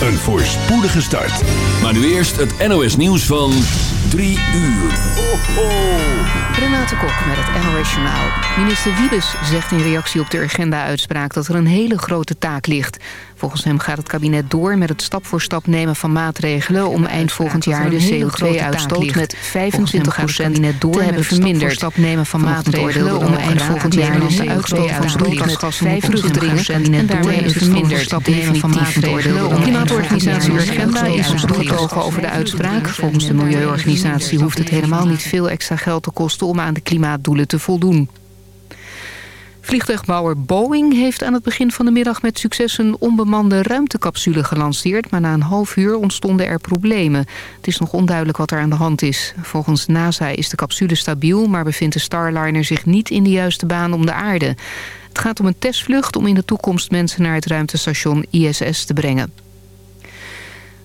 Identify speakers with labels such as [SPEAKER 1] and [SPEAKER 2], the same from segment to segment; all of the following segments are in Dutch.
[SPEAKER 1] een voorspoedige start.
[SPEAKER 2] Maar nu eerst het NOS nieuws van 3 uur. Ho, ho.
[SPEAKER 3] Renate Kok met het NOS Journaal. Minister Wiebes zegt in reactie op de agenda-uitspraak... dat er een hele grote taak ligt. Volgens hem gaat het kabinet door met het stap voor stap nemen van maatregelen... om eind volgend jaar de CO2-uitstoot met 25 procent door te hebben verminderd. stap nemen van maatregelen om eind volgend jaar de CO2-uitstoot met 25 procent en daarmee verminderd. stap nemen van maatregelen. Klimaatorganisatie Agenda is doortogen over de uitspraak. Volgens de milieuorganisatie hoeft het helemaal niet veel extra geld te kosten... om aan de klimaatdoelen te voldoen. Vliegtuigbouwer Boeing heeft aan het begin van de middag met succes een onbemande ruimtecapsule gelanceerd, maar na een half uur ontstonden er problemen. Het is nog onduidelijk wat er aan de hand is. Volgens NASA is de capsule stabiel, maar bevindt de Starliner zich niet in de juiste baan om de aarde. Het gaat om een testvlucht om in de toekomst mensen naar het ruimtestation ISS te brengen.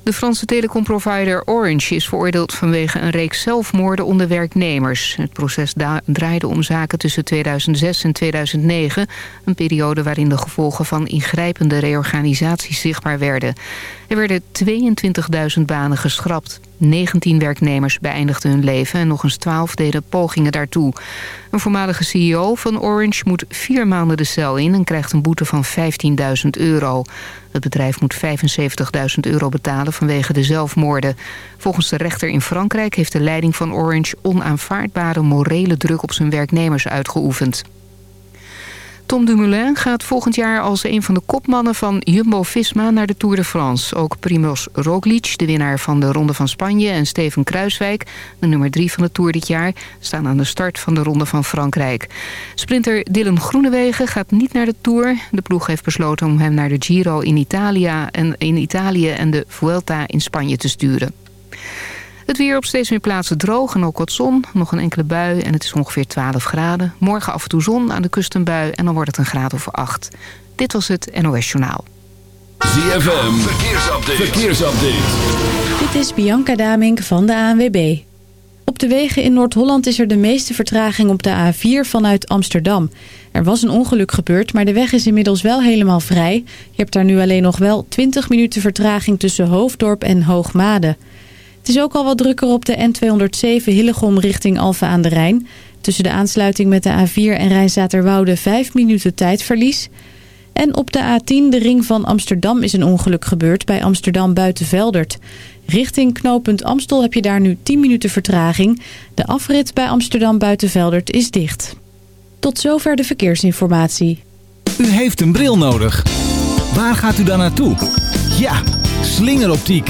[SPEAKER 3] De Franse telecomprovider Orange is veroordeeld vanwege een reeks zelfmoorden onder werknemers. Het proces draaide om zaken tussen 2006 en 2009. Een periode waarin de gevolgen van ingrijpende reorganisaties zichtbaar werden. Er werden 22.000 banen geschrapt. 19 werknemers beëindigden hun leven en nog eens 12 deden pogingen daartoe. Een voormalige CEO van Orange moet vier maanden de cel in... en krijgt een boete van 15.000 euro. Het bedrijf moet 75.000 euro betalen vanwege de zelfmoorden. Volgens de rechter in Frankrijk heeft de leiding van Orange... onaanvaardbare morele druk op zijn werknemers uitgeoefend. Tom Dumoulin gaat volgend jaar als een van de kopmannen van Jumbo-Visma naar de Tour de France. Ook Primoz Roglic, de winnaar van de Ronde van Spanje... en Steven Kruiswijk, de nummer drie van de Tour dit jaar... staan aan de start van de Ronde van Frankrijk. Sprinter Dylan Groenewegen gaat niet naar de Tour. De ploeg heeft besloten om hem naar de Giro in Italië en, in Italië en de Vuelta in Spanje te sturen. Het weer op steeds meer plaatsen droog en ook wat zon. Nog een enkele bui en het is ongeveer 12 graden. Morgen af en toe zon, aan de kust een bui en dan wordt het een graad of 8. Dit was het NOS Journaal.
[SPEAKER 2] ZFM, verkeersupdate. verkeersupdate.
[SPEAKER 4] Dit is Bianca Damink van de ANWB. Op de wegen in Noord-Holland is er de meeste vertraging op de A4 vanuit Amsterdam. Er was een ongeluk gebeurd, maar de weg is inmiddels wel helemaal vrij. Je hebt daar nu alleen nog wel 20 minuten vertraging tussen Hoofddorp en Hoogmade. Het is ook al wat drukker op de N207 Hillegom richting Alfa aan de Rijn. Tussen de aansluiting met de A4 en Rijnzaterwoude 5 minuten tijdverlies. En op de A10, de ring van Amsterdam, is een ongeluk gebeurd bij Amsterdam Buitenveldert. Richting knooppunt Amstel heb je daar nu 10 minuten vertraging. De afrit bij Amsterdam Buitenveldert is dicht. Tot zover de verkeersinformatie.
[SPEAKER 5] U heeft een bril nodig. Waar gaat u dan naartoe? Ja, slingeroptiek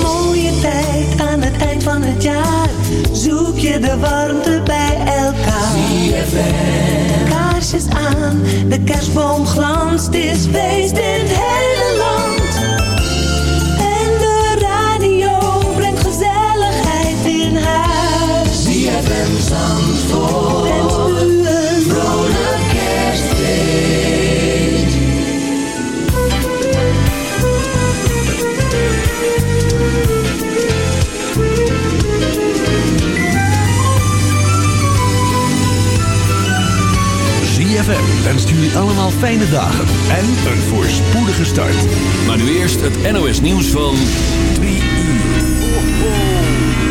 [SPEAKER 6] De warmte bij elkaar.
[SPEAKER 7] ZFM
[SPEAKER 6] kaarsjes aan. De kerstboom glanst, is feest in het hele
[SPEAKER 7] ZFM
[SPEAKER 1] wenst jullie allemaal fijne dagen en een voorspoedige start.
[SPEAKER 2] Maar nu eerst het NOS nieuws van 3 uur.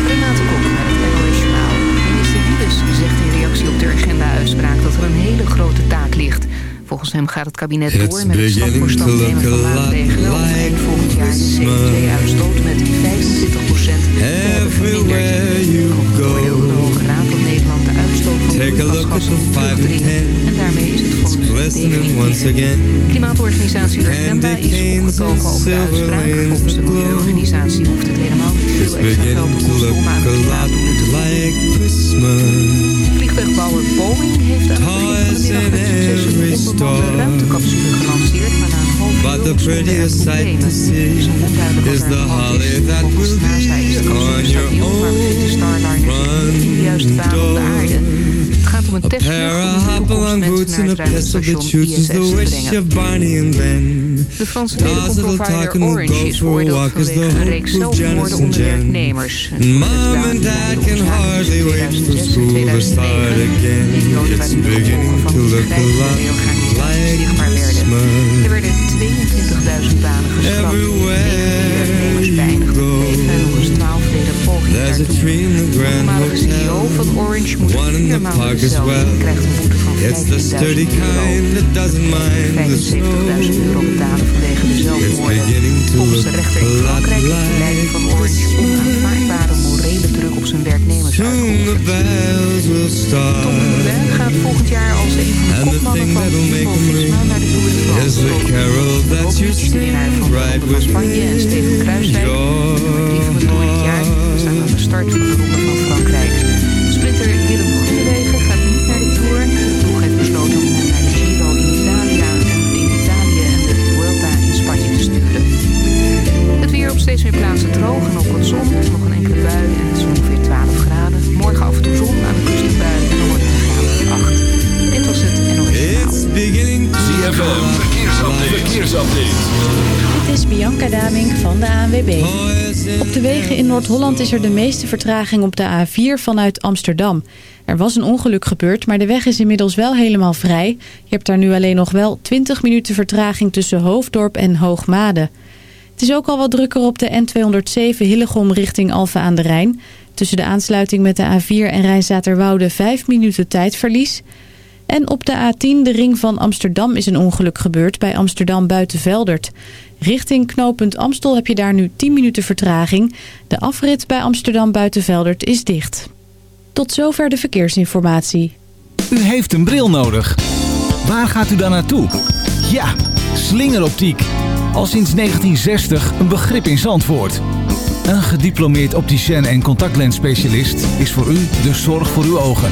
[SPEAKER 3] Renate Kok met het NOS Journaal. Minister Wiebes zegt in reactie op de agenda-uitspraak dat er een hele grote taak ligt. Volgens hem gaat het kabinet door met het stap voor stap nemen van maatregelen... om eind volgend jaar de CO2-uitstoot met 25 procent te hebben verminderd. En daarmee is het definitief. Klimaatorganisatie Urgenda is opgetogen over de uitspraak. Volgens de milieuorganisatie hoeft het helemaal niet veel extra geld te kosten om aan klimaatdoelen te voldoen. Vliegtuigbouwer Boeing heeft aan het begin van de middag een ruimtecapsule gelanceerd, maar na half uur ontstonden er problemen. Het is nog onduidelijk wat er aan de hand is. Volgens NASA om een de ISS brengen. Franse telecoomprovider Orange is veroordeeld vanwege een reeks zelfmoorden onder werknemers. Het wordt gedaan in 2006 en 2009. Perioden waarin de gevolgen van de bedrijf reorganisatie zichtbaar werden. Er werden 22.000 banen geschrapt. De voormalige CEO van Orange moet vier maanden de cel in en krijgt een boete van 15.000 euro. 75.000 euro betalen vanwege de zelfmoorden. Volgens de rechter in Frankrijk heeft de leiding van Orange onaanvaardbare morele druk op zijn werknemers uitgeoefend. Tom Dumoulin gaat volgend jaar als een van de kopmannen van Jumbo-Visma naar de Tour de France. Roglic, de winnaar van de Spanje en Steven Kruiswijk, nummer 3 van het jaar, de start van de Ronde van
[SPEAKER 4] Noord-Holland is er de meeste vertraging op de A4 vanuit Amsterdam. Er was een ongeluk gebeurd, maar de weg is inmiddels wel helemaal vrij. Je hebt daar nu alleen nog wel 20 minuten vertraging tussen Hoofddorp en Hoogmade. Het is ook al wat drukker op de N207 Hillegom richting Alphen aan de Rijn. Tussen de aansluiting met de A4 en Rijnzaterwoude 5 minuten tijdverlies... En op de A10, de ring van Amsterdam, is een ongeluk gebeurd bij Amsterdam Buitenveldert. Richting knooppunt Amstel heb je daar nu 10 minuten vertraging. De afrit bij Amsterdam Buitenveldert is dicht. Tot zover de verkeersinformatie.
[SPEAKER 5] U heeft een bril nodig. Waar gaat u dan naartoe? Ja, slingeroptiek. Al sinds 1960 een begrip in Zandvoort. Een gediplomeerd opticien en contactlensspecialist is voor u de zorg voor uw ogen.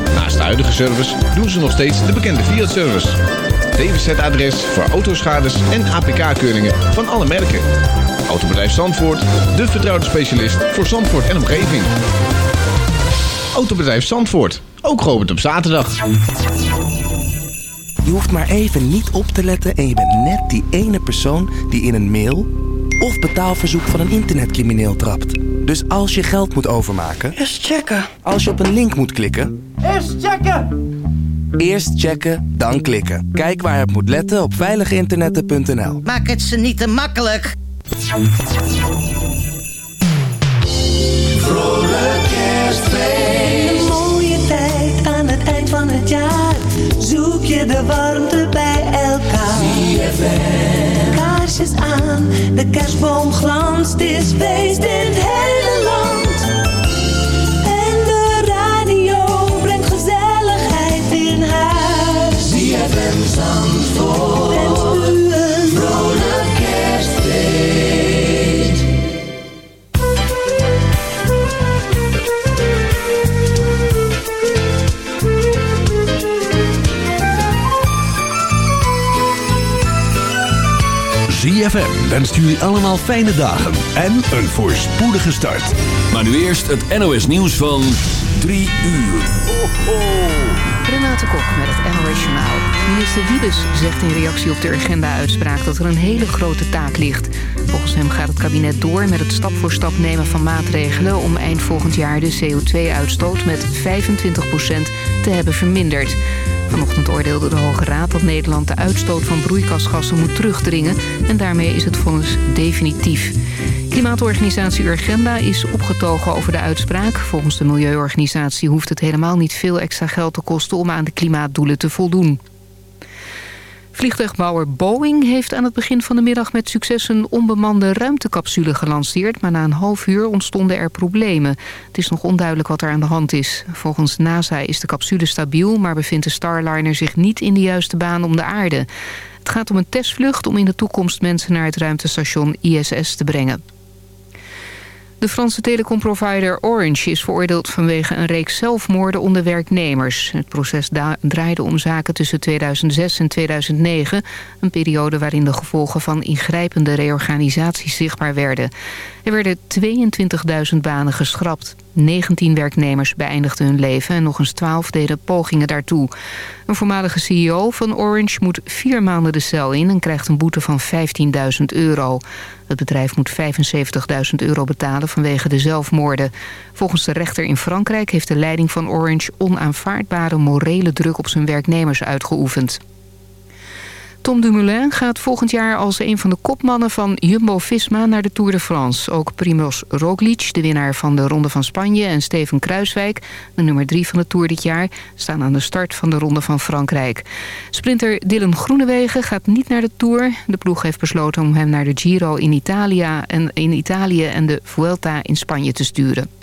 [SPEAKER 8] Naast de huidige service doen ze nog steeds de bekende Fiat-service. DWZ-adres voor autoschades en APK-keuringen van alle merken. Autobedrijf Zandvoort, de vertrouwde specialist voor Zandvoort en omgeving. Autobedrijf Zandvoort, ook geopend op zaterdag.
[SPEAKER 9] Je hoeft maar even niet op te letten en je bent net die ene persoon die in een mail of betaalverzoek van een internetcrimineel trapt. Dus als je geld moet overmaken...
[SPEAKER 10] Eerst checken.
[SPEAKER 9] Als je op een link moet klikken...
[SPEAKER 10] Eerst checken!
[SPEAKER 9] Eerst checken, dan klikken. Kijk waar je op moet letten op veiliginternetten.nl.
[SPEAKER 10] Maak het ze niet te makkelijk.
[SPEAKER 7] Vrolijk kerstfeest.
[SPEAKER 6] Een mooie tijd aan het eind van het jaar. Zoek je de warmte bij elkaar. Kaarsjes aan, de kerstboom glanst. Het is feest in het hele land.
[SPEAKER 7] ZFM
[SPEAKER 1] wenst jullie allemaal fijne dagen en een voorspoedige start.
[SPEAKER 2] Maar nu eerst het NOS nieuws van 3 uur.
[SPEAKER 3] Renate Kok met het NOS Journaal. Minister Wiebes zegt in reactie op de Urgenda-uitspraak dat er een hele grote taak ligt. Volgens hem gaat het kabinet door met het stap voor stap nemen van maatregelen... om eind volgend jaar de CO2-uitstoot met 25% te hebben verminderd. Vanochtend oordeelde de Hoge Raad dat Nederland de uitstoot van broeikasgassen moet terugdringen... en daarmee is het vonnis definitief. Klimaatorganisatie Urgenda is opgetogen over de uitspraak. Volgens de milieuorganisatie hoeft het helemaal niet veel extra geld te kosten... om aan de klimaatdoelen te voldoen. Vliegtuigbouwer Boeing heeft aan het begin van de middag met succes een onbemande ruimtecapsule gelanceerd, maar na een half uur ontstonden er problemen. Het is nog onduidelijk wat er aan de hand is. Volgens NASA is de capsule stabiel, maar bevindt de Starliner zich niet in de juiste baan om de aarde. Het gaat om een testvlucht om in de toekomst mensen naar het ruimtestation ISS te brengen. De Franse telecomprovider Orange is veroordeeld vanwege een reeks zelfmoorden onder werknemers. Het proces draaide om zaken tussen 2006 en 2009. Een periode waarin de gevolgen van ingrijpende reorganisaties zichtbaar werden. Er werden 22.000 banen geschrapt. 19 werknemers beëindigden hun leven en nog eens 12 deden pogingen daartoe. Een voormalige CEO van Orange moet vier maanden de cel in... en krijgt een boete van 15.000 euro. Het bedrijf moet 75.000 euro betalen vanwege de zelfmoorden. Volgens de rechter in Frankrijk heeft de leiding van Orange... onaanvaardbare morele druk op zijn werknemers uitgeoefend. Tom Dumoulin gaat volgend jaar als een van de kopmannen van Jumbo-Visma naar de Tour de France. Ook Primoz Roglic, de winnaar van de Ronde van Spanje... en Steven Kruiswijk, de nummer drie van de Tour dit jaar... staan aan de start van de Ronde van Frankrijk. Sprinter Dylan Groenewegen gaat niet naar de Tour. De ploeg heeft besloten om hem naar de Giro in Italië en, in Italië en de Vuelta in Spanje te sturen.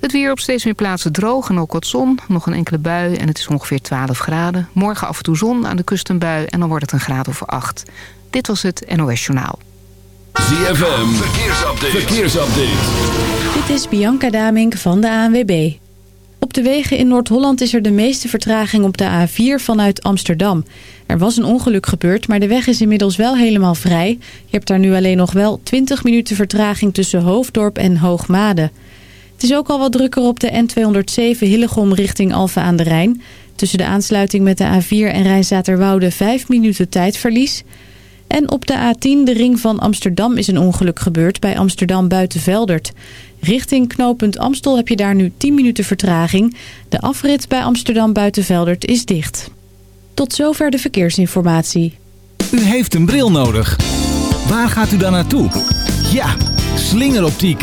[SPEAKER 3] Het weer op steeds meer plaatsen droog en ook wat zon. Nog een enkele bui en het is ongeveer 12 graden. Morgen af en toe zon, aan de kust een bui en dan wordt het een graad of 8. Dit was het NOS Journaal.
[SPEAKER 2] ZFM, verkeersupdate. verkeersupdate.
[SPEAKER 4] Dit is Bianca Damink van de ANWB. Op de wegen in Noord-Holland is er de meeste vertraging op de A4 vanuit Amsterdam. Er was een ongeluk gebeurd, maar de weg is inmiddels wel helemaal vrij. Je hebt daar nu alleen nog wel 20 minuten vertraging tussen Hoofddorp en Hoogmade. Het is ook al wat drukker op de N207 Hillegom richting Alphen aan de Rijn. Tussen de aansluiting met de A4 en Rijnzaterwoude 5 minuten tijdverlies. En op de A10, de ring van Amsterdam, is een ongeluk gebeurd bij Amsterdam Buitenveldert. Richting knooppunt Amstel heb je daar nu 10 minuten vertraging. De afrit bij Amsterdam Buitenveldert is dicht. Tot zover de verkeersinformatie.
[SPEAKER 5] U heeft een bril nodig. Waar gaat u dan naartoe? Ja, slingeroptiek.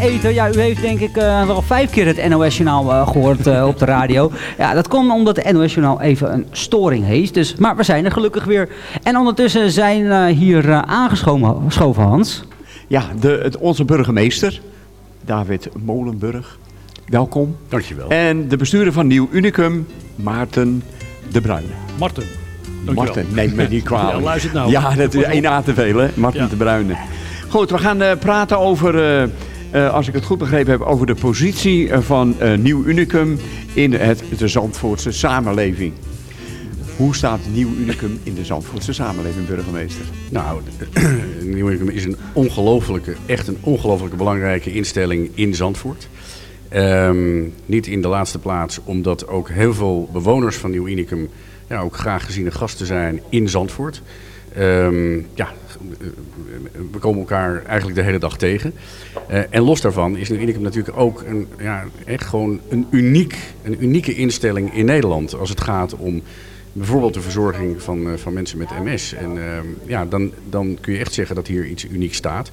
[SPEAKER 11] Eten. Ja, u heeft denk ik uh, wel vijf keer het NOS-journaal uh, gehoord uh, op de radio. Ja, dat komt omdat de NOS-journaal even een storing heeft. Dus, maar we zijn er gelukkig weer. En ondertussen zijn hier aangeschoven, Hans.
[SPEAKER 12] Ja, de, het, onze burgemeester, David Molenburg. Welkom.
[SPEAKER 13] Dankjewel.
[SPEAKER 12] En de bestuurder van Nieuw Unicum, Maarten de Bruyne.
[SPEAKER 13] Marten.
[SPEAKER 12] Marten, neem me niet kwalijk.
[SPEAKER 13] Ja, luister nou.
[SPEAKER 12] Ja, dat is één na te veel, hè? Marten ja. de Bruyne. Goed, we gaan uh, praten over, uh, uh, als ik het goed begrepen heb, over de positie van Nieuw Unicum in het, de Zandvoortse samenleving. Hoe staat Nieuw Unicum in de Zandvoortse samenleving, burgemeester?
[SPEAKER 13] Nou, Nieuw Unicum is een ongelofelijke, echt een ongelofelijke belangrijke instelling in Zandvoort. Um, niet in de laatste plaats, omdat ook heel veel bewoners van Nieuw Unicum ja, ook graag geziene gasten zijn in Zandvoort. Um, ja, we komen elkaar eigenlijk de hele dag tegen. Uh, en los daarvan is Nieuw Unicum natuurlijk ook een, ja, echt gewoon een, uniek, een unieke instelling in Nederland. Als het gaat om bijvoorbeeld de verzorging van, uh, van mensen met MS. En uh, ja, dan, dan kun je echt zeggen dat hier iets unieks staat.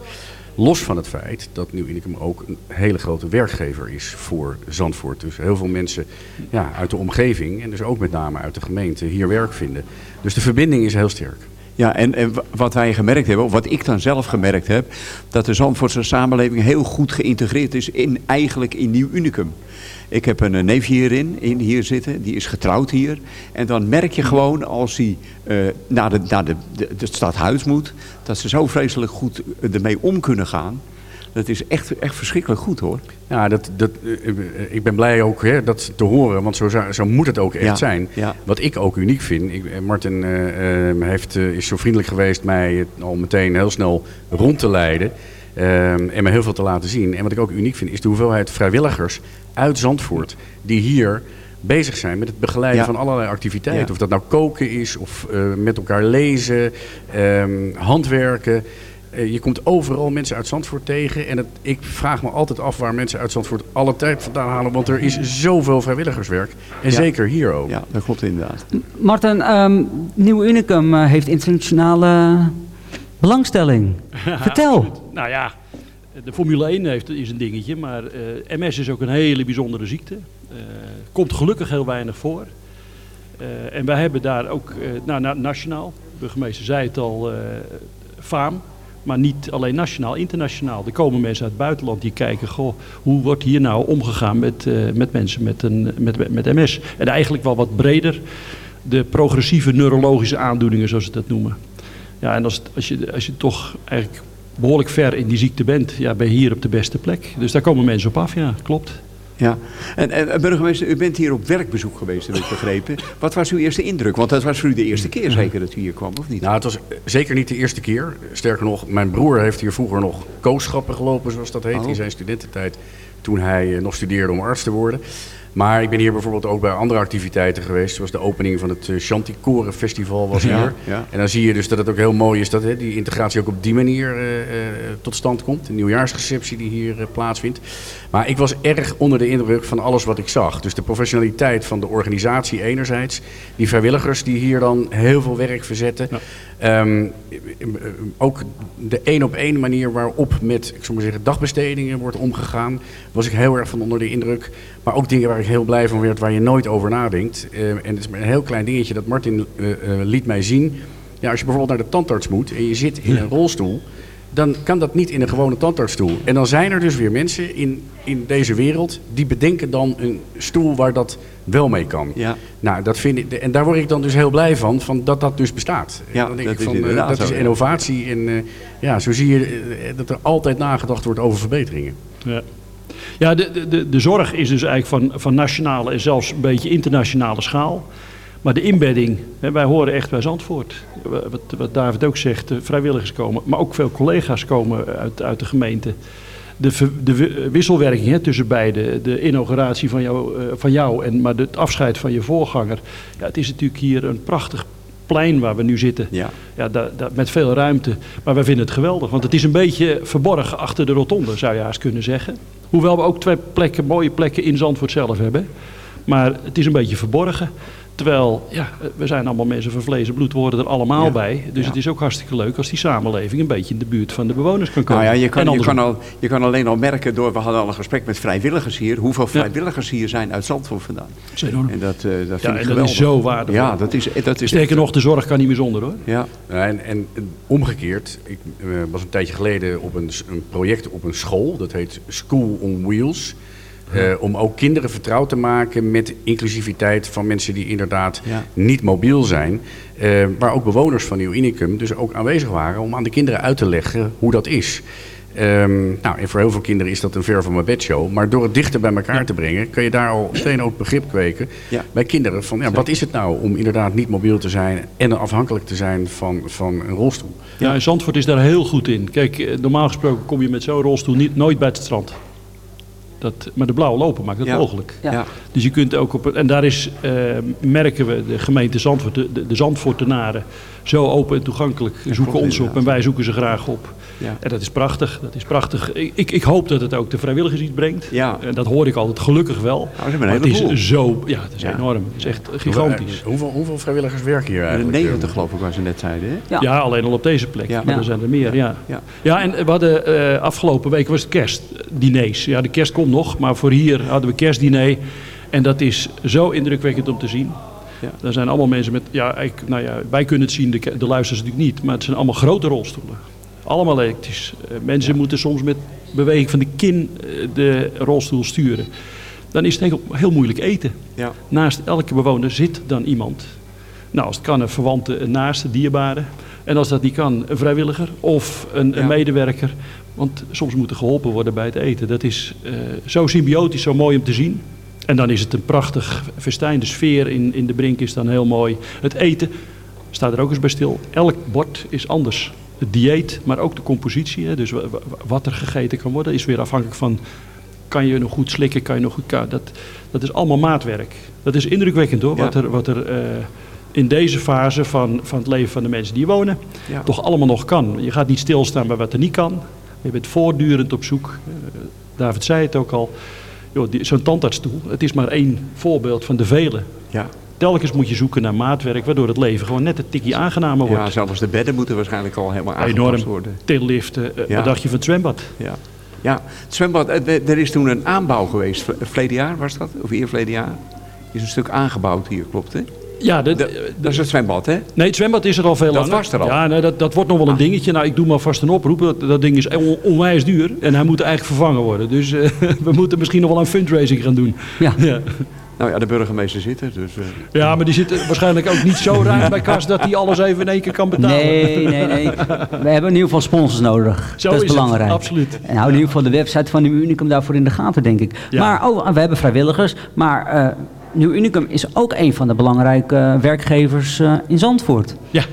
[SPEAKER 13] Los van het feit dat Nieuw Unicum ook een hele grote werkgever is voor Zandvoort. Dus heel veel mensen ja, uit de omgeving en dus ook met name uit de gemeente hier werk vinden. Dus de verbinding is heel sterk.
[SPEAKER 12] Ja, en, en wa- wat wij gemerkt hebben, of wat ik dan zelf gemerkt heb... dat de Zandvoortse samenleving heel goed geïntegreerd is in, eigenlijk in Nieuw Unicum. Ik heb een eh, neefje hierin, in, hier zitten, die is getrouwd hier. En dan merk je gewoon als hij eh, naar, de, naar de, de, het stadhuis moet... dat ze zo vreselijk goed eh, ermee om kunnen gaan. Dat is echt, echt verschrikkelijk goed hoor.
[SPEAKER 13] Ja, dat, dat, eh, eh, ik ben blij ook hè, dat te horen, want zo, zo moet het ook echt
[SPEAKER 12] Ja,
[SPEAKER 13] zijn.
[SPEAKER 12] ja.
[SPEAKER 13] Wat ik ook uniek vind, ik, eh, Martin eh, eh, heeft, is zo vriendelijk geweest mij al meteen heel snel rond te leiden eh, en me heel veel te laten zien. En wat ik ook uniek vind, is de hoeveelheid vrijwilligers uit Zandvoort die hier bezig zijn met het begeleiden
[SPEAKER 12] Ja.
[SPEAKER 13] van allerlei activiteiten.
[SPEAKER 12] Ja.
[SPEAKER 13] Of dat nou koken is, of met elkaar lezen, ehm, handwerken. Eh, je komt overal mensen uit Zandvoort tegen. En het, ik vraag me altijd af waar mensen uit Zandvoort alle tijd vandaan halen. Want er is zoveel vrijwilligerswerk. En
[SPEAKER 12] Ja.
[SPEAKER 13] zeker hier ook.
[SPEAKER 12] Ja, dat klopt inderdaad.
[SPEAKER 11] Martin, ehm Nieuw Unicum eh, heeft internationale belangstelling. Vertel.
[SPEAKER 14] Nou ja, de Formule 1 heeft, is een dingetje, maar eh, MS is ook een hele bijzondere ziekte. Eh, komt gelukkig heel weinig voor. Eh, en wij hebben daar ook, eh, nou, na- nationaal, de burgemeester zei het al, eh, faam. Maar niet alleen nationaal, internationaal. Er komen mensen uit het buitenland die kijken, goh, hoe wordt hier nou omgegaan met, eh, met mensen met, een, met, met, MS? En eigenlijk wel wat breder, de progressieve neurologische aandoeningen, zoals ze dat noemen. Ja, en als, als, je, als je toch eigenlijk behoorlijk ver in die ziekte bent, ja, ben je hier op de beste plek. Dus daar komen mensen op af, ja, klopt.
[SPEAKER 12] Ja, en, en burgemeester, u bent hier op werkbezoek geweest, heb ik begrepen. Wat was uw eerste indruk? Want dat was voor u de eerste keer zeker dat u hier kwam, of niet?
[SPEAKER 13] Nou, het was eh, zeker niet de eerste keer. Sterker nog, mijn broer heeft hier vroeger nog kooschappen gelopen, zoals dat heet,
[SPEAKER 12] Oh.
[SPEAKER 13] in zijn studententijd. Toen hij eh, nog studeerde om arts te worden. Maar ik ben hier bijvoorbeeld ook bij andere activiteiten geweest. Zoals de opening van het uh, Chanticoren Festival was hier.
[SPEAKER 12] Ja.
[SPEAKER 13] En dan zie je dus dat het ook heel mooi is dat hè, die integratie ook op die manier eh, eh, tot stand komt. De nieuwjaarsreceptie die hier eh, plaatsvindt. Maar ik was erg onder de indruk van alles wat ik zag. Dus de professionaliteit van de organisatie enerzijds. Die vrijwilligers die hier dan heel veel werk verzetten. Ehm, ook de één op één manier waarop met ik zou maar zeggen, dagbestedingen wordt omgegaan. Was ik heel erg van onder de indruk. Maar ook dingen waar ik heel blij van werd waar je nooit over nadenkt. Eh, en het is maar een heel klein dingetje dat Martin eh, eh, liet mij zien. Ja, als je bijvoorbeeld naar de tandarts moet en je zit in een rolstoel dan kan dat niet in een gewone tandartsstoel. En dan zijn er dus weer mensen in, in deze wereld die bedenken dan een stoel waar dat wel mee kan.
[SPEAKER 12] Ja.
[SPEAKER 13] Nou, dat vind ik, en daar word ik dan dus heel blij van, van dat dat dus bestaat. En
[SPEAKER 12] Ja,
[SPEAKER 13] dan denk
[SPEAKER 12] dat
[SPEAKER 13] ik
[SPEAKER 12] is
[SPEAKER 13] van,
[SPEAKER 12] inderdaad
[SPEAKER 13] dat is innovatie. En eh, ja, zo zie je dat er altijd nagedacht wordt over verbeteringen.
[SPEAKER 14] Ja, ja de, de- de, zorg is dus eigenlijk van, van nationale en zelfs een beetje internationale schaal. Maar de inbedding, hè, wij horen echt bij Zandvoort. Wat, wat David ook zegt, vrijwilligers komen, maar ook veel collega's komen uit, uit de gemeente. De, de wi- wisselwerking hè, tussen beide, de inauguratie van jou, eh, van jou en maar het afscheid van je voorganger. Ja, het is natuurlijk hier een prachtig plein waar we nu zitten.
[SPEAKER 12] Ja.
[SPEAKER 14] Ja, da- da- met veel ruimte. Maar wij vinden het geweldig, want het is een beetje verborgen achter de rotonde, zou je haast kunnen zeggen. Hoewel we ook twee plekken, mooie plekken in Zandvoort zelf hebben. Maar het is een beetje verborgen. Terwijl, ja, we zijn allemaal mensen van vlees en bloed, we horen er allemaal
[SPEAKER 12] Ja,
[SPEAKER 14] bij. Dus
[SPEAKER 12] ja.
[SPEAKER 14] het is ook hartstikke leuk als die samenleving een beetje in de buurt van de bewoners kan komen.
[SPEAKER 12] Nou ja, je kan, je, kan al, je kan alleen al merken door, we hadden al een gesprek met vrijwilligers hier, hoeveel vrijwilligers hier zijn uit Zandvoort vandaan.
[SPEAKER 14] Dat is enorm.
[SPEAKER 12] En dat, eh, dat vind
[SPEAKER 14] Ja,
[SPEAKER 12] ik
[SPEAKER 14] dat is zo waardevol.
[SPEAKER 12] Ja, dat is, dat is
[SPEAKER 14] Sterker nog, de zorg kan niet meer zonder hoor.
[SPEAKER 12] Ja.
[SPEAKER 13] En, en omgekeerd, ik eh, was een tijdje geleden op een, een project op een school, dat heet School on Wheels. Eh, om ook kinderen vertrouwd te maken met inclusiviteit van mensen die inderdaad
[SPEAKER 12] Ja.
[SPEAKER 13] niet mobiel zijn. Eh, waar ook bewoners van Nieuw Unicum dus ook aanwezig waren om aan de kinderen uit te leggen hoe dat is. Ehm, nou, en voor heel veel kinderen is dat een ver van mijn bedshow. Maar door het dichter bij elkaar te brengen, kun je daar al meteen ook begrip kweken
[SPEAKER 12] Ja.
[SPEAKER 13] bij kinderen. Van ja, wat is het nou om inderdaad niet mobiel te zijn en afhankelijk te zijn van, van een rolstoel?
[SPEAKER 14] Ja, en Zandvoort is daar heel goed in. Kijk, eh, normaal gesproken kom je met zo'n rolstoel niet, nooit bij het strand. Dat, maar de blauwe lopen maakt dat
[SPEAKER 12] Ja.
[SPEAKER 14] mogelijk.
[SPEAKER 12] Ja.
[SPEAKER 14] Dus je kunt ook op... En daar is, eh, merken we, de gemeente Zandvoort, de, de, de Zandvoortenaren... zo open en toegankelijk zoeken
[SPEAKER 12] klopt
[SPEAKER 14] ons op en wij zoeken ze graag op.
[SPEAKER 12] Ja.
[SPEAKER 14] En dat is prachtig, dat is prachtig. Ik, ik, ik hoop dat het ook de vrijwilligers iets brengt.
[SPEAKER 12] Ja.
[SPEAKER 14] En dat hoor ik altijd gelukkig wel.
[SPEAKER 12] Nou,
[SPEAKER 14] Maar het is zo... Ja, het is
[SPEAKER 12] Ja.
[SPEAKER 14] enorm. Het is echt gigantisch.
[SPEAKER 13] Hoeveel, hoeveel vrijwilligers werken hier eigenlijk?
[SPEAKER 12] 90 geloof ik, wat ze net zeiden. Hè?
[SPEAKER 11] Ja.
[SPEAKER 14] Ja. alleen al op deze plek.
[SPEAKER 12] Ja.
[SPEAKER 14] Maar
[SPEAKER 11] Ja.
[SPEAKER 14] er zijn er meer, ja.
[SPEAKER 12] Ja.
[SPEAKER 14] Ja, en we hadden eh, afgelopen week was het kerstdiners. Ja, de kerst komt nog, maar voor hier hadden we kerstdiner. En dat is zo indrukwekkend om te zien.
[SPEAKER 12] Ja.
[SPEAKER 14] Daar zijn allemaal mensen met, ja, ik, nou ja, wij kunnen het zien, de, de luisteraars natuurlijk niet, maar het zijn allemaal grote rolstoelen. Allemaal elektrisch. Eh, mensen moeten soms met beweging van de kin eh, de rolstoel sturen. Dan is het heel, heel moeilijk eten.
[SPEAKER 12] Ja.
[SPEAKER 14] Naast elke bewoner zit dan iemand. Nou, als het kan een verwante, een naaste, dierbare. En als dat niet kan, een vrijwilliger of een, medewerker. Want soms moet er geholpen worden bij het eten. Dat is eh, zo symbiotisch, zo mooi om te zien. En dan is het een prachtig festijn. De sfeer in, in de brink is dan heel mooi. Het eten staat er ook eens bij stil. Elk bord is anders. Het dieet, maar ook de compositie. Hè. Dus wa- wa- wat er gegeten kan worden is weer afhankelijk van... kan je nog goed slikken, kan je nog goed... ka- Dat, dat is allemaal maatwerk. Dat is indrukwekkend hoor,
[SPEAKER 12] Ja.
[SPEAKER 14] wat er, wat er eh, in deze fase van, van het leven van de mensen die wonen...
[SPEAKER 12] Ja.
[SPEAKER 14] toch allemaal nog kan. Je gaat niet stilstaan bij wat er niet kan. Je bent voortdurend op zoek. Eh, David zei het ook al. Zo'n tandartsstoel, het is maar één voorbeeld van de vele.
[SPEAKER 12] Ja.
[SPEAKER 14] Telkens moet je zoeken naar maatwerk, waardoor het leven gewoon net een tikje aangenamer wordt.
[SPEAKER 12] Ja, zelfs de bedden moeten waarschijnlijk al helemaal aangepast
[SPEAKER 14] Enorm.
[SPEAKER 12] worden.
[SPEAKER 14] Tilliften, eh,
[SPEAKER 12] Ja.
[SPEAKER 14] wat dacht je van het zwembad?
[SPEAKER 12] Ja. Ja, het zwembad, eh, er is toen een aanbouw geweest. Ver- Verleden jaar was dat? Of eerverleden jaar? Is een stuk aangebouwd hier, klopt hè?
[SPEAKER 14] Ja, dat,
[SPEAKER 12] Dat is het zwembad hè?
[SPEAKER 14] Nee, het zwembad is er al veel
[SPEAKER 12] Dat
[SPEAKER 14] langer.
[SPEAKER 12] was er al.
[SPEAKER 14] Ja, nee, dat, dat wordt nog wel een dingetje. Nou, ik doe maar vast een oproep. Dat, dat ding is on- onwijs duur. En hij moet eigenlijk vervangen worden. Dus eh, we moeten misschien nog wel een fundraising gaan doen.
[SPEAKER 11] Ja.
[SPEAKER 14] ja.
[SPEAKER 12] Nou ja, de burgemeester zit er, dus... eh,
[SPEAKER 14] Ja, maar die zit waarschijnlijk ook niet zo ruim bij kas dat hij alles even in één keer kan betalen.
[SPEAKER 11] Nee, nee, nee. We hebben in ieder geval sponsors nodig.
[SPEAKER 14] Zo
[SPEAKER 11] dat is,
[SPEAKER 14] is het,
[SPEAKER 11] belangrijk.
[SPEAKER 14] absoluut.
[SPEAKER 11] En hou in ieder geval de website van Nieuw Unicum daarvoor in de gaten, denk ik.
[SPEAKER 14] Ja.
[SPEAKER 11] Maar oh, we hebben vrijwilligers. Maar eh Nieuw Unicum is ook een van de belangrijke eh, werkgevers eh, in Zandvoort.
[SPEAKER 14] Ja,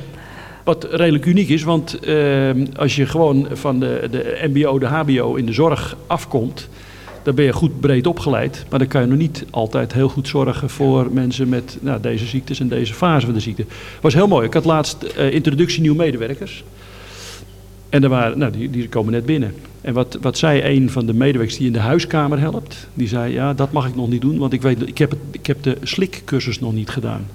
[SPEAKER 14] wat redelijk uniek is, want ehm, als je gewoon van de, de MBO, de HBO in de zorg afkomt, dan ben je goed breed opgeleid. Maar dan kan je nog niet altijd heel goed zorgen voor mensen met nou, deze ziektes en deze fase van de ziekte. was heel mooi. Ik had laatst eh, introductie nieuwe medewerkers. En er waren, nou, die, die komen net binnen. En wat, wat zei een van de medewerkers die in de huiskamer helpt, die zei, ja, dat mag ik nog niet doen, want ik, weet, ik, heb, het, ik heb de slikcursus nog niet gedaan.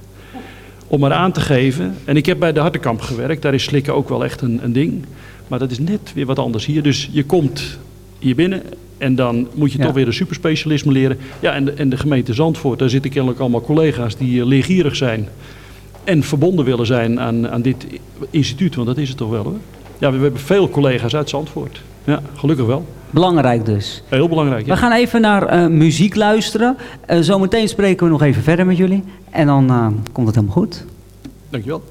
[SPEAKER 14] Om maar aan te geven, en ik heb bij de Hartenkamp gewerkt, daar is slikken ook wel echt een, een ding. Maar dat is net weer wat anders hier. Dus je komt hier binnen en dan moet je
[SPEAKER 11] Ja.
[SPEAKER 14] toch weer een superspecialisme leren. Ja, en de, en de gemeente Zandvoort, daar zitten kennelijk allemaal collega's die eh, leergierig zijn. En verbonden willen zijn aan, aan dit instituut, want dat is het toch wel hoor. Ja, we, hebben veel collega's uit Zandvoort. Ja, gelukkig wel.
[SPEAKER 11] Belangrijk dus.
[SPEAKER 14] Heel belangrijk. Ja.
[SPEAKER 11] We gaan even naar eh, muziek luisteren. Eh, zometeen spreken we nog even verder met jullie. En dan eh, komt het helemaal goed.
[SPEAKER 14] Dankjewel.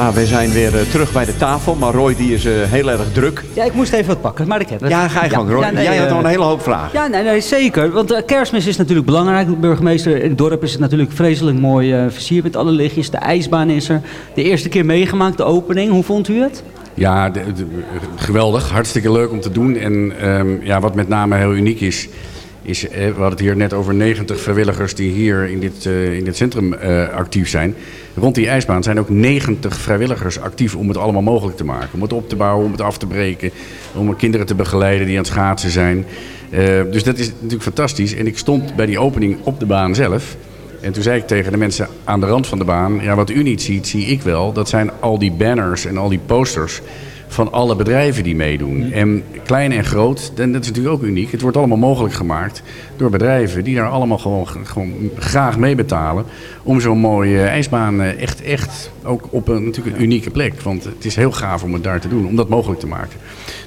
[SPEAKER 12] Ja, we zijn weer eh, terug bij de tafel, maar Roy die is eh, heel erg druk.
[SPEAKER 11] Ja, ik moest even wat pakken, maar ik heb het.
[SPEAKER 12] Ja, ga je gang, Roy.
[SPEAKER 11] nee,
[SPEAKER 12] Jij had
[SPEAKER 11] eh,
[SPEAKER 12] nog een hele hoop vragen.
[SPEAKER 11] Ja, nee, nee, zeker. Want kerstmis is natuurlijk belangrijk. Burgemeester, in het dorp is het natuurlijk vreselijk mooi eh, versierd met alle lichtjes. De ijsbaan is er. De eerste keer meegemaakt, de opening. Hoe vond u het?
[SPEAKER 13] Ja, de- de- geweldig. Hartstikke leuk om te doen. En ehm, ja, wat met name heel uniek is, is we hadden het hier net over 90 vrijwilligers die hier in dit, eh, in dit centrum eh, actief zijn. Rond die ijsbaan zijn ook 90 vrijwilligers actief om het allemaal mogelijk te maken. Om het op te bouwen, om het af te breken, om kinderen te begeleiden die aan het schaatsen zijn. Eh, dus dat is natuurlijk fantastisch. En ik stond bij die opening op de baan zelf. En toen zei ik tegen de mensen aan de rand van de baan: Ja, wat u niet ziet, zie ik wel. Dat zijn al die banners en al die posters van alle bedrijven die meedoen. En klein en groot, en dat is natuurlijk ook uniek. Het wordt allemaal mogelijk gemaakt door bedrijven die daar allemaal gewoon, gewoon graag mee betalen. Om zo'n mooie ijsbaan eh, echt, echt ook op een, natuurlijk een unieke plek. Want het is heel gaaf om het daar te doen, om dat mogelijk te maken.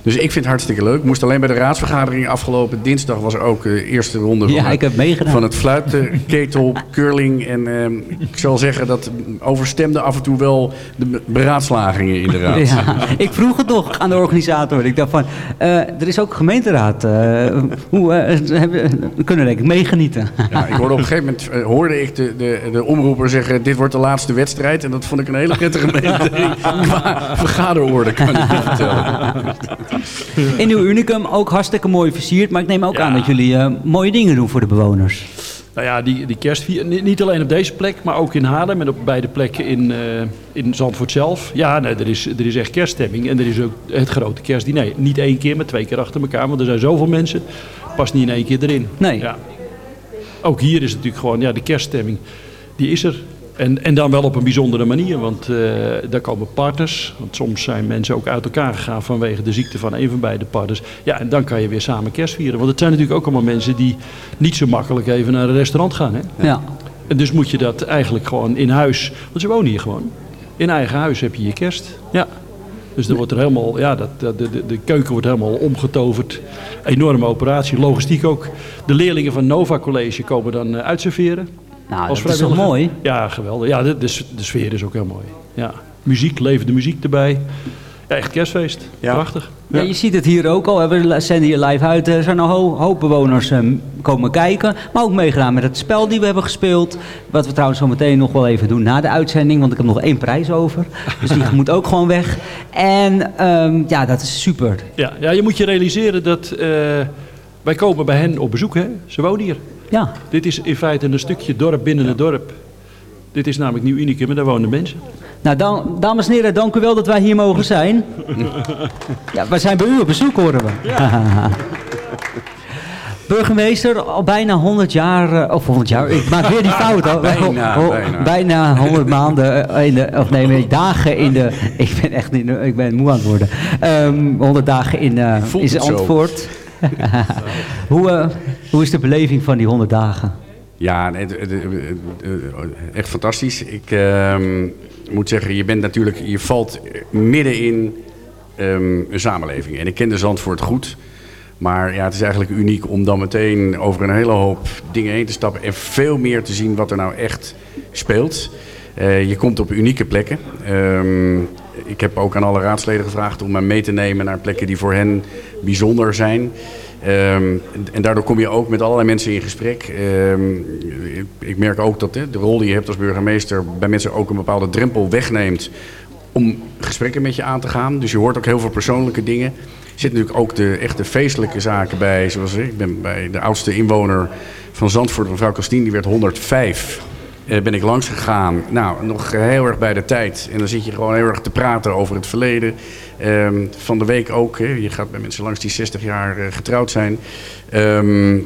[SPEAKER 13] Dus ik vind het hartstikke leuk. Ik moest alleen bij de raadsvergadering afgelopen dinsdag was er ook de eerste ronde
[SPEAKER 11] Ja,
[SPEAKER 13] van,
[SPEAKER 11] ik heb meegedaan.
[SPEAKER 13] van het fluiten, ketel, curling. En ehm, ik zal zeggen dat overstemde af en toe wel de beraadslagingen in de raad.
[SPEAKER 11] Ja, ik vroeg het nog aan de organisator. Ik dacht van, eh, er is ook gemeenteraad. eh, hoe eh, hebben, we kunnen denk ik meegenieten.
[SPEAKER 13] Ja, ik hoorde op een gegeven moment eh, hoorde ik de, de, de omroeper zeggen: Dit wordt de laatste wedstrijd. En dat vond ik een hele prettige mededeling qua vergaderorde, kan ik je vertellen.
[SPEAKER 11] In uw unicum ook hartstikke mooi versierd. Maar ik neem ook aan dat jullie eh, mooie dingen doen voor de bewoners.
[SPEAKER 14] Nou ja, die, die kerstvier, ni- niet alleen op deze plek, maar ook in Haarlem en op beide plekken in, eh, in Zandvoort zelf. Ja, nee, er, is, er is echt kerststemming en er is ook het grote kerstdiner. Niet één keer, maar twee keer achter elkaar, want er zijn zoveel mensen. Past niet in één keer erin.
[SPEAKER 11] Nee.
[SPEAKER 14] Ja. Ook hier is het natuurlijk gewoon, ja, de kerststemming, die is er. En, en dan wel op een bijzondere manier, want eh, daar komen partners. Want soms zijn mensen ook uit elkaar gegaan vanwege de ziekte van een van beide partners. Ja, en dan kan je weer samen kerst vieren. Want het zijn natuurlijk ook allemaal mensen die niet zo makkelijk even naar een restaurant gaan. Hè?
[SPEAKER 11] Ja.
[SPEAKER 14] En dus moet je dat eigenlijk gewoon in huis, want ze wonen hier gewoon. In eigen huis heb je je kerst. Ja. Dus er wordt er helemaal, ja, dat, de, de, de keuken wordt helemaal omgetoverd. Enorme operatie, logistiek ook. De leerlingen van Nova College komen dan eh, uitserveren.
[SPEAKER 11] Nou,
[SPEAKER 14] Als
[SPEAKER 11] dat is toch mooi?
[SPEAKER 14] Ja, geweldig. Ja, de, de, sfeer is ook heel mooi. Ja. Muziek, levende muziek erbij. Ja, echt kerstfeest. Prachtig.
[SPEAKER 11] Ja, je ziet het hier ook al. We zenden hier live uit. Er zijn een ho- hoop bewoners eh, komen kijken. Maar ook meegedaan met het spel die we hebben gespeeld. Wat we trouwens zo meteen nog wel even doen na de uitzending. Want ik heb nog één prijs over. Dus die moet ook gewoon weg. En ehm, ja, dat is super.
[SPEAKER 14] Ja, ja, je moet je realiseren dat eh, wij komen bij hen op bezoek. Hè? Ze wonen hier.
[SPEAKER 11] Ja.
[SPEAKER 14] Dit is in feite een stukje dorp binnen het dorp. Dit is namelijk Nieuw Unicum en daar wonen mensen.
[SPEAKER 11] Nou, dan, dames en heren, dank u wel dat wij hier mogen zijn. Ja, wij zijn bij u op bezoek, horen we. Burgemeester, al bijna 100 jaar, eh, of 100 jaar, ik maak weer die fout. hoor.
[SPEAKER 13] Bijna,
[SPEAKER 11] Oh,
[SPEAKER 13] bijna.
[SPEAKER 11] bijna 100 maanden, eh, in de, of nee, nee, dagen in de, ik ben echt niet, ik ben moe aan het worden. Ehm 100 dagen in, eh
[SPEAKER 13] het zo.
[SPEAKER 11] Zandvoort. Hoe, eh, hoe is de beleving van die 100 dagen?
[SPEAKER 13] Ja, echt fantastisch. Ik ehm, moet zeggen, je bent natuurlijk, je valt midden in ehm, een samenleving. En ik ken de Zandvoort goed. Maar ja, het is eigenlijk uniek om dan meteen over een hele hoop dingen heen te stappen. En veel meer te zien wat er nou echt speelt. Eh, je komt op unieke plekken. Ehm, ik heb ook aan alle raadsleden gevraagd om me mee te nemen naar plekken die voor hen bijzonder zijn. Ehm, en daardoor kom je ook met allerlei mensen in gesprek. Ehm, ik, merk ook dat hè, de rol die je hebt als burgemeester bij mensen ook een bepaalde drempel wegneemt om gesprekken met je aan te gaan. Dus je hoort ook heel veel persoonlijke dingen. Er zitten natuurlijk ook de echte feestelijke zaken bij. Zoals ik ben bij de oudste inwoner van Zandvoort, mevrouw Kastien, die werd 105. Eh, ben ik langs gegaan. Nou, nog heel erg bij de tijd. En dan zit je gewoon heel erg te praten over het verleden. Ehm, van de week ook. Je gaat bij mensen langs die 60 jaar eh, getrouwd zijn. Ehm,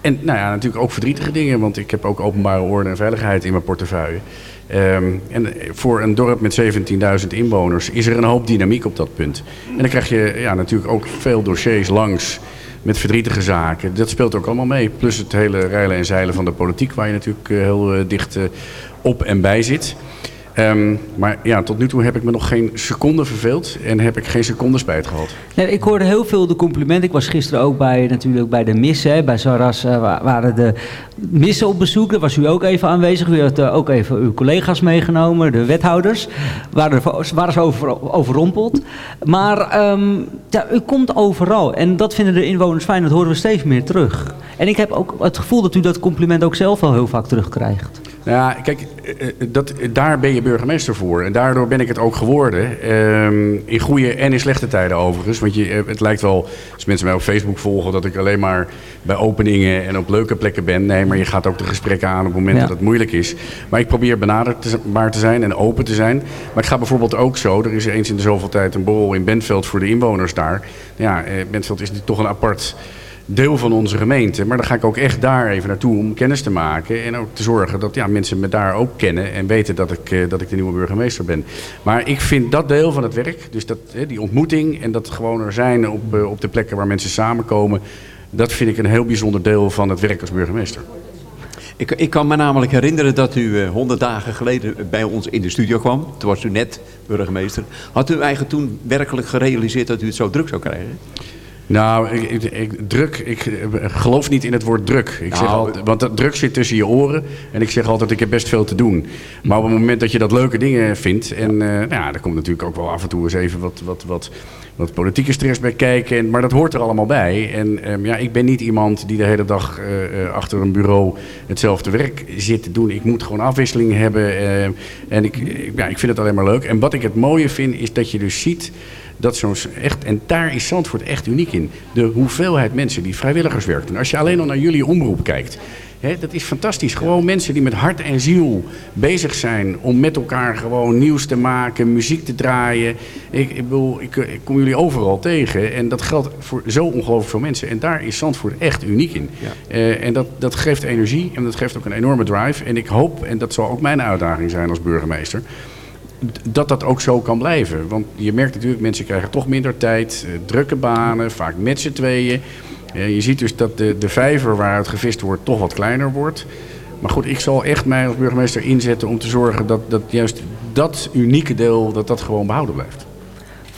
[SPEAKER 13] en nou ja, natuurlijk ook verdrietige dingen. Want ik heb ook openbare orde en veiligheid in mijn portefeuille. Ehm, en voor een dorp met 17.000 inwoners is er een hoop dynamiek op dat punt. En dan krijg je ja, natuurlijk ook veel dossiers langs met verdrietige zaken. Dat speelt ook allemaal mee. Plus het hele reilen en zeilen van de politiek, waar je natuurlijk eh, heel eh, dicht eh, op en bij zit. Ehm, maar ja, tot nu toe heb ik me nog geen seconde verveeld en heb ik geen seconde spijt gehad.
[SPEAKER 11] Ik hoorde heel veel de complimenten. Ik was gisteren ook bij, natuurlijk bij de missen. Bij Saras eh, wa- waren de missen op bezoek. Daar was u ook even aanwezig. U had eh, ook even uw collega's meegenomen, de wethouders. Waren, waren ze over, overrompeld. Maar ehm, ja, u komt overal. En dat vinden de inwoners fijn. Dat horen we steeds meer terug. En ik heb ook het gevoel dat u dat compliment ook zelf wel heel vaak terugkrijgt.
[SPEAKER 13] Nou ja, kijk, eh, eh, dat, daar ben je burgemeester voor. En daardoor ben ik het ook geworden. Ehm, in goede en in slechte tijden overigens. Want je, eh, het lijkt wel, als mensen mij op Facebook volgen... dat ik alleen maar bij openingen en op leuke plekken ben. Nee, maar je gaat ook de gesprekken aan op het moment
[SPEAKER 11] Ja.
[SPEAKER 13] dat het moeilijk is. Maar ik probeer benaderbaar te zijn en open te zijn. Maar ik ga bijvoorbeeld ook zo... er is eens in de zoveel tijd een borrel in Bentveld voor de inwoners daar. Ja, Bentveld is toch een apart deel van onze gemeente. Maar dan ga ik ook echt daar even naartoe om kennis te maken. En ook te zorgen dat ja, mensen me daar ook kennen. En weten dat ik, eh, dat ik de nieuwe burgemeester ben. Maar ik vind dat deel van het werk, dus dat, die ontmoeting en dat gewoon er zijn op, eh, op de plekken waar mensen samenkomen. Dat vind ik een heel bijzonder deel van het werk als burgemeester.
[SPEAKER 15] Ik, ik kan me namelijk herinneren dat u eh, honderd dagen geleden bij ons in de studio kwam. Toen was u net burgemeester. Had u eigenlijk toen werkelijk gerealiseerd dat u het zo druk zou krijgen?
[SPEAKER 13] Nou, ik, ik, ik- druk, ik eh, geloof niet in het woord druk. Ik zeg
[SPEAKER 15] Nou,
[SPEAKER 13] altijd, want dat druk zit tussen je oren. En ik zeg altijd, ik heb best veel te doen. Maar op het moment dat je dat leuke dingen vindt... en eh, nou ja, er komt natuurlijk ook wel af en toe eens even wat, wat, wat, wat politieke stress bij kijken. En, maar dat hoort er allemaal bij. En ehm, ja, ik ben niet iemand die de hele dag eh, achter een bureau hetzelfde werk zit te doen. Ik moet gewoon afwisseling hebben. eh, en ik- ja, ik vind het alleen maar leuk. En wat ik het mooie vind, is dat je dus ziet dat zo'n echt, en daar is Zandvoort echt uniek in. De hoeveelheid mensen die vrijwilligerswerk doen. Als je alleen al naar jullie omroep kijkt. Dat is fantastisch. Gewoon mensen die met hart en ziel bezig zijn om met elkaar gewoon nieuws te maken, muziek te draaien. Ik, ik, bedoel, ik, eh, ik kom jullie overal tegen en dat geldt voor zo ongelooflijk veel mensen. En daar is Zandvoort echt uniek in. Eh, en dat, dat geeft energie en dat geeft ook een enorme drive. En ik hoop, en dat zal ook mijn uitdaging zijn als burgemeester, dat dat ook zo kan blijven. Want je merkt natuurlijk, mensen krijgen toch minder tijd, eh, drukke banen, vaak met z'n tweeën. Eh, je ziet dus dat de, de vijver waaruit gevist wordt toch wat kleiner wordt. Maar goed, ik zal echt mij als burgemeester inzetten om te zorgen dat, dat juist dat unieke deel, dat dat gewoon behouden blijft.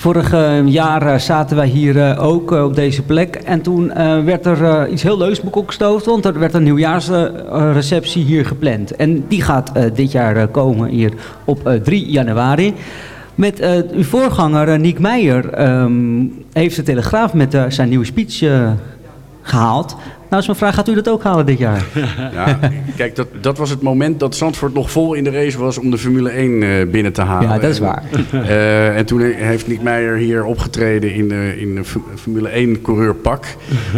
[SPEAKER 11] Vorig eh, jaar eh, zaten wij hier eh, ook eh, op deze plek. En toen werd er iets heel leuks bekokstoofd. Want er werd een nieuwjaarsreceptie hier gepland. En die gaat dit jaar komen hier op eh, 3 januari. Met uw voorganger eh, Niek Meijer ehm, heeft de Telegraaf met zijn nieuwe speech eh, gehaald. Nou is mijn vraag, gaat u dat ook halen dit jaar?
[SPEAKER 13] Ja, kijk, dat, dat was het moment dat Zandvoort nog vol in de race was om de Formule 1 eh, binnen te halen.
[SPEAKER 11] Ja, dat is waar.
[SPEAKER 13] Eh, en toen heeft Nick Meijer hier opgetreden in, de, in Formule 1 coureurpak.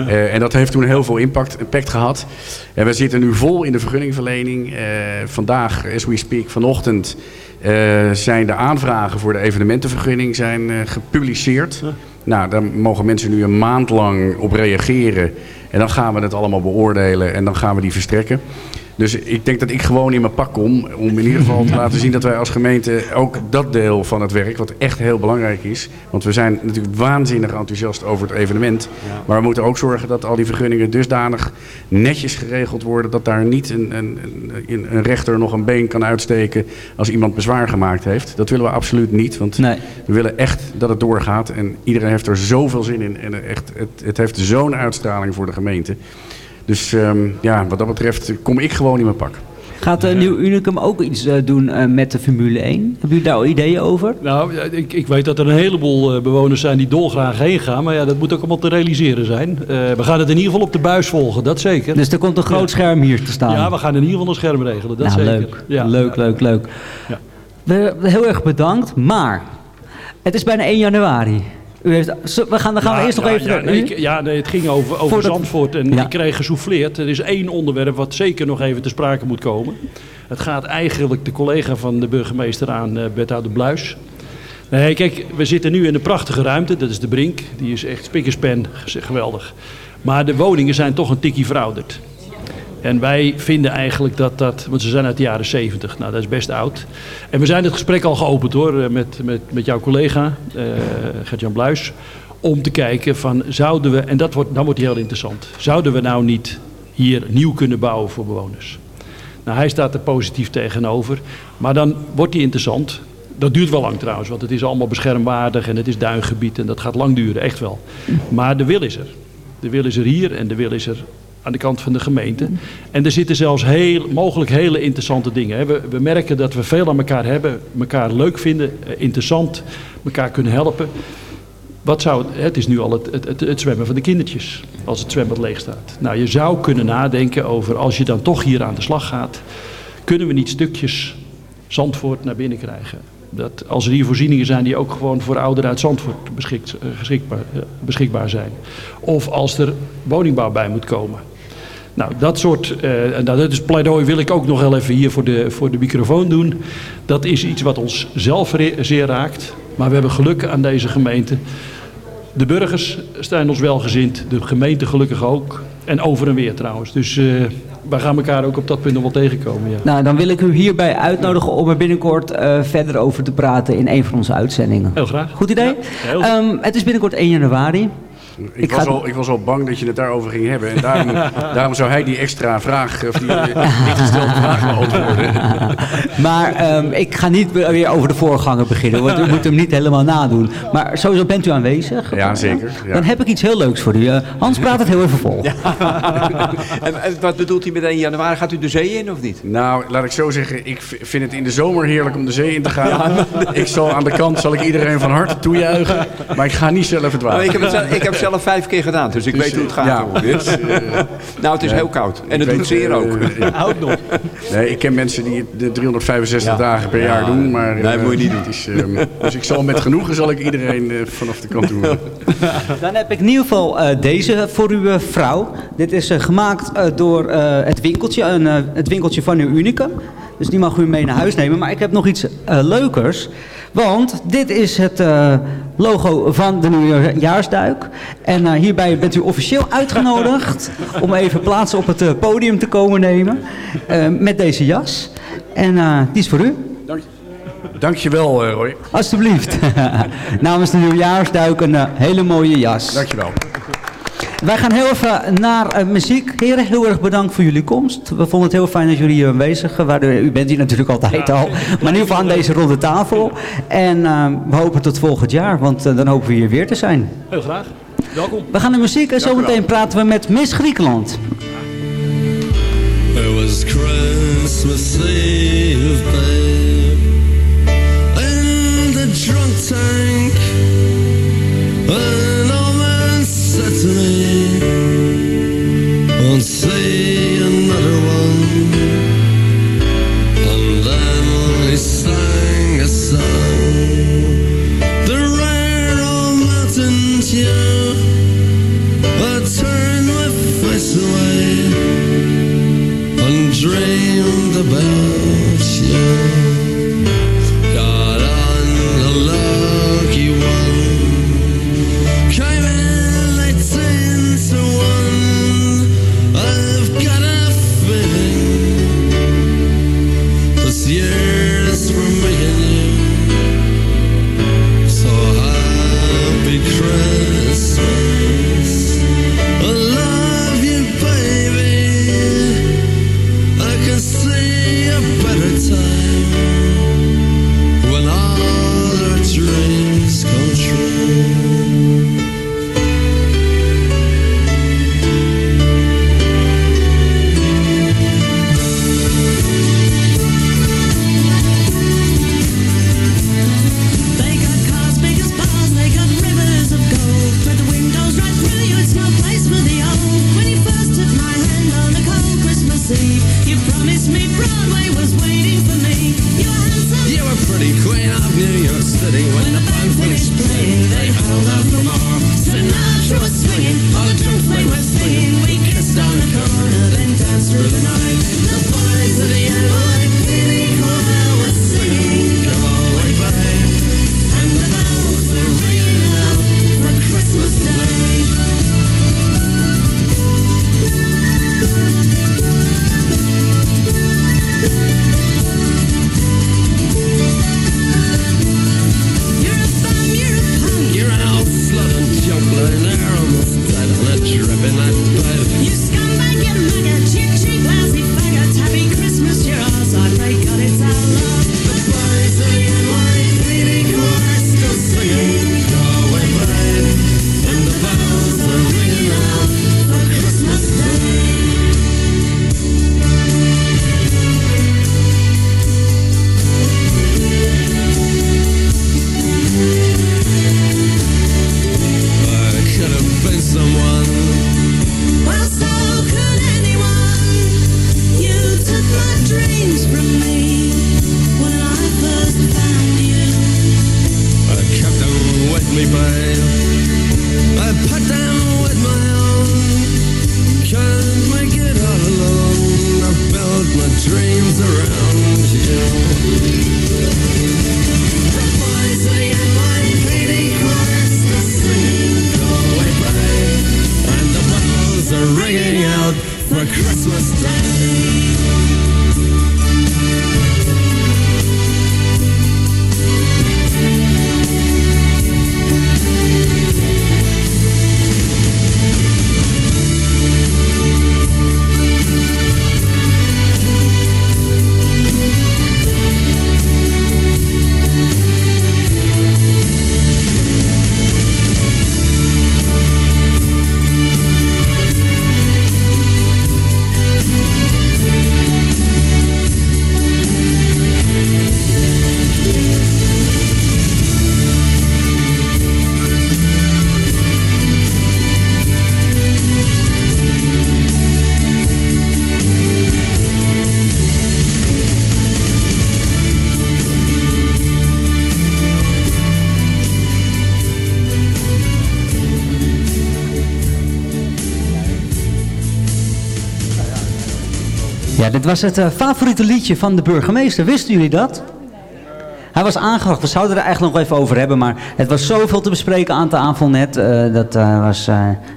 [SPEAKER 13] Eh, en dat heeft toen heel veel impact, impact gehad. En we zitten nu vol in de vergunningverlening. Eh, vandaag, as we speak, vanochtend eh, zijn de aanvragen voor de evenementenvergunning zijn, eh, gepubliceerd. Nou, daar mogen mensen nu een maand lang op reageren. En dan gaan we het allemaal beoordelen en dan gaan we die verstrekken. Dus ik denk dat ik gewoon in mijn pak kom om in ieder geval te laten zien dat wij als gemeente ook dat deel van het werk, wat echt heel belangrijk is. Want we zijn natuurlijk waanzinnig enthousiast over het evenement. Maar we moeten ook zorgen dat al die vergunningen dusdanig netjes geregeld worden dat daar niet een, een, een, een rechter nog een been kan uitsteken als iemand bezwaar gemaakt heeft. Dat willen we absoluut niet, want we willen echt dat het doorgaat. En iedereen heeft er zoveel zin in en echt, het, het heeft zo'n uitstraling voor de gemeente. Dus ehm, ja, wat dat betreft kom ik gewoon in mijn pak.
[SPEAKER 11] Gaat de Nieuw Unicum ook iets eh, doen eh, met de Formule 1? Hebben jullie daar al ideeën over?
[SPEAKER 14] Nou, ik, ik weet dat er een heleboel eh, bewoners zijn die dolgraag heen gaan. Maar ja, dat moet ook allemaal te realiseren zijn. Eh, we gaan het in ieder geval op de buis volgen, dat zeker.
[SPEAKER 11] Dus er komt een groot scherm hier te staan.
[SPEAKER 14] Ja, we gaan in ieder geval een scherm regelen, dat
[SPEAKER 11] nou,
[SPEAKER 14] zeker.
[SPEAKER 11] leuk.
[SPEAKER 14] Ja.
[SPEAKER 11] leuk, leuk, leuk.
[SPEAKER 14] Ja.
[SPEAKER 11] We, heel erg bedankt, maar het is bijna 1 januari. U heeft, zo- we gaan, dan gaan we
[SPEAKER 14] Ja,
[SPEAKER 11] eerst nog even...
[SPEAKER 14] Ja, nee, ik- ja, nee, het ging over, over
[SPEAKER 11] Voordat-
[SPEAKER 14] Zandvoort en ik kreeg gesouffleerd. Er is één onderwerp wat zeker nog even te sprake moet komen. Het gaat eigenlijk de collega van de burgemeester aan, eh Berthoud Bluis. Nee, kijk, we zitten nu in een prachtige ruimte. Dat is de Brink. Die is echt spikkerspen, geweldig. Maar de woningen zijn toch een tikkie verouderd. En wij vinden eigenlijk dat dat, want ze zijn uit de jaren 70, nou dat is best oud. En we zijn het gesprek al geopend hoor, eh, met, met, met jouw collega eh Gert-Jan Bluis. Om te kijken van, zouden we, en dat wordt, dan wordt heel interessant. Zouden we nou niet hier nieuw kunnen bouwen voor bewoners? Nou, hij staat er positief tegenover. Maar dan wordt die interessant. Dat duurt wel lang trouwens, want het is allemaal beschermwaardig en het is duingebied en dat gaat lang duren, echt wel. Maar de wil is er. De wil is er hier en de wil is er aan de kant van de gemeente. En er zitten zelfs heel, mogelijk hele interessante dingen. We, we merken dat we veel aan elkaar hebben, elkaar leuk vinden, eh, interessant, elkaar kunnen helpen. Wat zou het, is nu al het, het, het, zwemmen van de kindertjes, als het zwembad leeg staat. Nou, je zou kunnen nadenken over, als je dan toch hier aan de slag gaat, kunnen we niet stukjes Zandvoort naar binnen krijgen? Dat als er hier voorzieningen zijn die ook gewoon voor ouderen uit Zandvoort eh, geschikbaar, eh, beschikbaar zijn. Of als er woningbouw bij moet komen. Nou, dat soort, nou, dat is pleidooi wil ik ook nog wel even hier voor de, voor de microfoon doen. Dat is iets wat ons zelf zeer raakt. Maar we hebben geluk aan deze gemeente. De burgers zijn ons welgezind, de gemeente gelukkig ook. En over en weer trouwens. Dus eh, wij gaan elkaar ook op dat punt nog wel tegenkomen. Ja.
[SPEAKER 11] Nou, dan wil ik u hierbij uitnodigen om er binnenkort eh, verder over te praten in een van onze uitzendingen.
[SPEAKER 14] Heel graag.
[SPEAKER 11] Goed idee?
[SPEAKER 14] heel.
[SPEAKER 11] Ehm, het is binnenkort 1 januari.
[SPEAKER 13] Ik,
[SPEAKER 11] Ik
[SPEAKER 13] was
[SPEAKER 11] ga-
[SPEAKER 13] al, ik was al bang dat je het daarover ging hebben. En daarom, daarom zou hij die extra vraag, of die eh, ingestelde vraag beantwoorden.
[SPEAKER 11] Maar ehm, ik ga niet weer over de voorganger beginnen, want u moet hem niet helemaal nadoen. Maar sowieso bent u aanwezig.
[SPEAKER 13] Ja, zeker, ja.
[SPEAKER 11] Dan heb ik iets heel leuks voor u. Eh, Hans praat het heel even vol.
[SPEAKER 15] En, en wat bedoelt hij met 1 januari? Gaat u de zee in of niet?
[SPEAKER 13] Nou, laat ik zo zeggen, ik vind het in de zomer heerlijk om de zee in te gaan. Ik zal aan de kant zal ik iedereen van harte toejuichen, maar ik ga niet zelf het water.
[SPEAKER 15] Nou, ik, heb het zelf, ik heb zelf vijf keer gedaan, dus ik
[SPEAKER 13] Dus,
[SPEAKER 15] weet hoe het gaat.
[SPEAKER 13] ja.
[SPEAKER 15] hoor. Dit, eh, nou, het is
[SPEAKER 13] Ja.
[SPEAKER 15] heel koud. En
[SPEAKER 13] Ik
[SPEAKER 15] het doet
[SPEAKER 13] weet,
[SPEAKER 15] zeer
[SPEAKER 13] eh,
[SPEAKER 15] ook.
[SPEAKER 14] Ook nog.
[SPEAKER 13] Nee, ik ken mensen die het de 365
[SPEAKER 15] Ja.
[SPEAKER 13] dagen per
[SPEAKER 15] Ja,
[SPEAKER 13] jaar doen, maar
[SPEAKER 15] nee,
[SPEAKER 13] eh,
[SPEAKER 15] moet je niet doen.
[SPEAKER 13] is, ehm, dus ik zal met genoegen zal ik iedereen eh, vanaf de kant doen.
[SPEAKER 11] Dan heb ik in ieder geval eh, deze voor uw eh, vrouw. Dit is eh, gemaakt eh, door eh, het winkeltje, een, eh, het winkeltje van uw Unicum. Dus die mag u mee naar huis nemen. Maar ik heb nog iets eh, leukers. Want dit is het eh, logo van de nieuwjaarsduik. En eh, hierbij bent u officieel uitgenodigd om even plaats op het eh, podium te komen nemen. met deze jas. En die is voor u.
[SPEAKER 13] Dankjewel, eh, Roy.
[SPEAKER 11] Alsjeblieft. Namens de nieuwjaarsduik een hele mooie jas.
[SPEAKER 13] Dankjewel.
[SPEAKER 11] Wij gaan heel even naar eh, muziek. Heren, heel erg bedankt voor jullie komst. We vonden het heel fijn dat jullie hier aanwezig waren. U bent hier natuurlijk altijd al. Maar in ieder geval aan deze ronde tafel. En eh, we hopen tot volgend jaar, want eh, dan hopen we hier weer te zijn.
[SPEAKER 14] Heel graag. Welkom.
[SPEAKER 11] We gaan naar muziek en zometeen praten we met Miss Griekenland.
[SPEAKER 7] It was Christmas Eve, babe, in the drunk tank. An old man said to me, "Won't see another one." And then he sang a song, the rare old mountain tune. I turned my face away and dreamed about you.
[SPEAKER 6] Was
[SPEAKER 11] het eh, favoriete liedje van de burgemeester. Wisten jullie dat? Hij was aangebracht. We zouden er eigenlijk nog even over hebben, maar het was zoveel te bespreken aan tafel net. eh, dat eh, was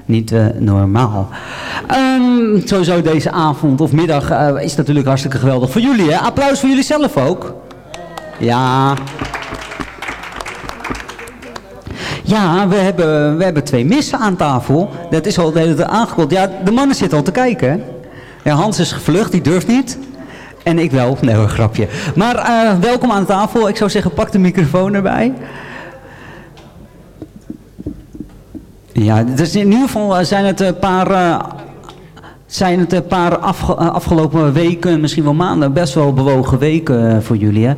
[SPEAKER 11] niet normaal. Ehm, sowieso deze avond of middag is natuurlijk hartstikke geweldig voor jullie. Hè? Applaus voor jullie zelf ook. Ja. Ja, we hebben, we hebben twee missen aan tafel. Dat is al de hele tijd aangekondigd. Ja, de mannen zitten al te kijken. hè. Ja, Hans is gevlucht, die durft niet. En ik wel. Nee hoor, grapje. Maar eh, welkom aan tafel. Ik zou zeggen, pak de microfoon erbij. Ja, dus in ieder geval eh, zijn het een paar, eh, zijn het een paar afge- afgelopen weken, misschien wel maanden, best wel bewogen weken voor jullie. Hè?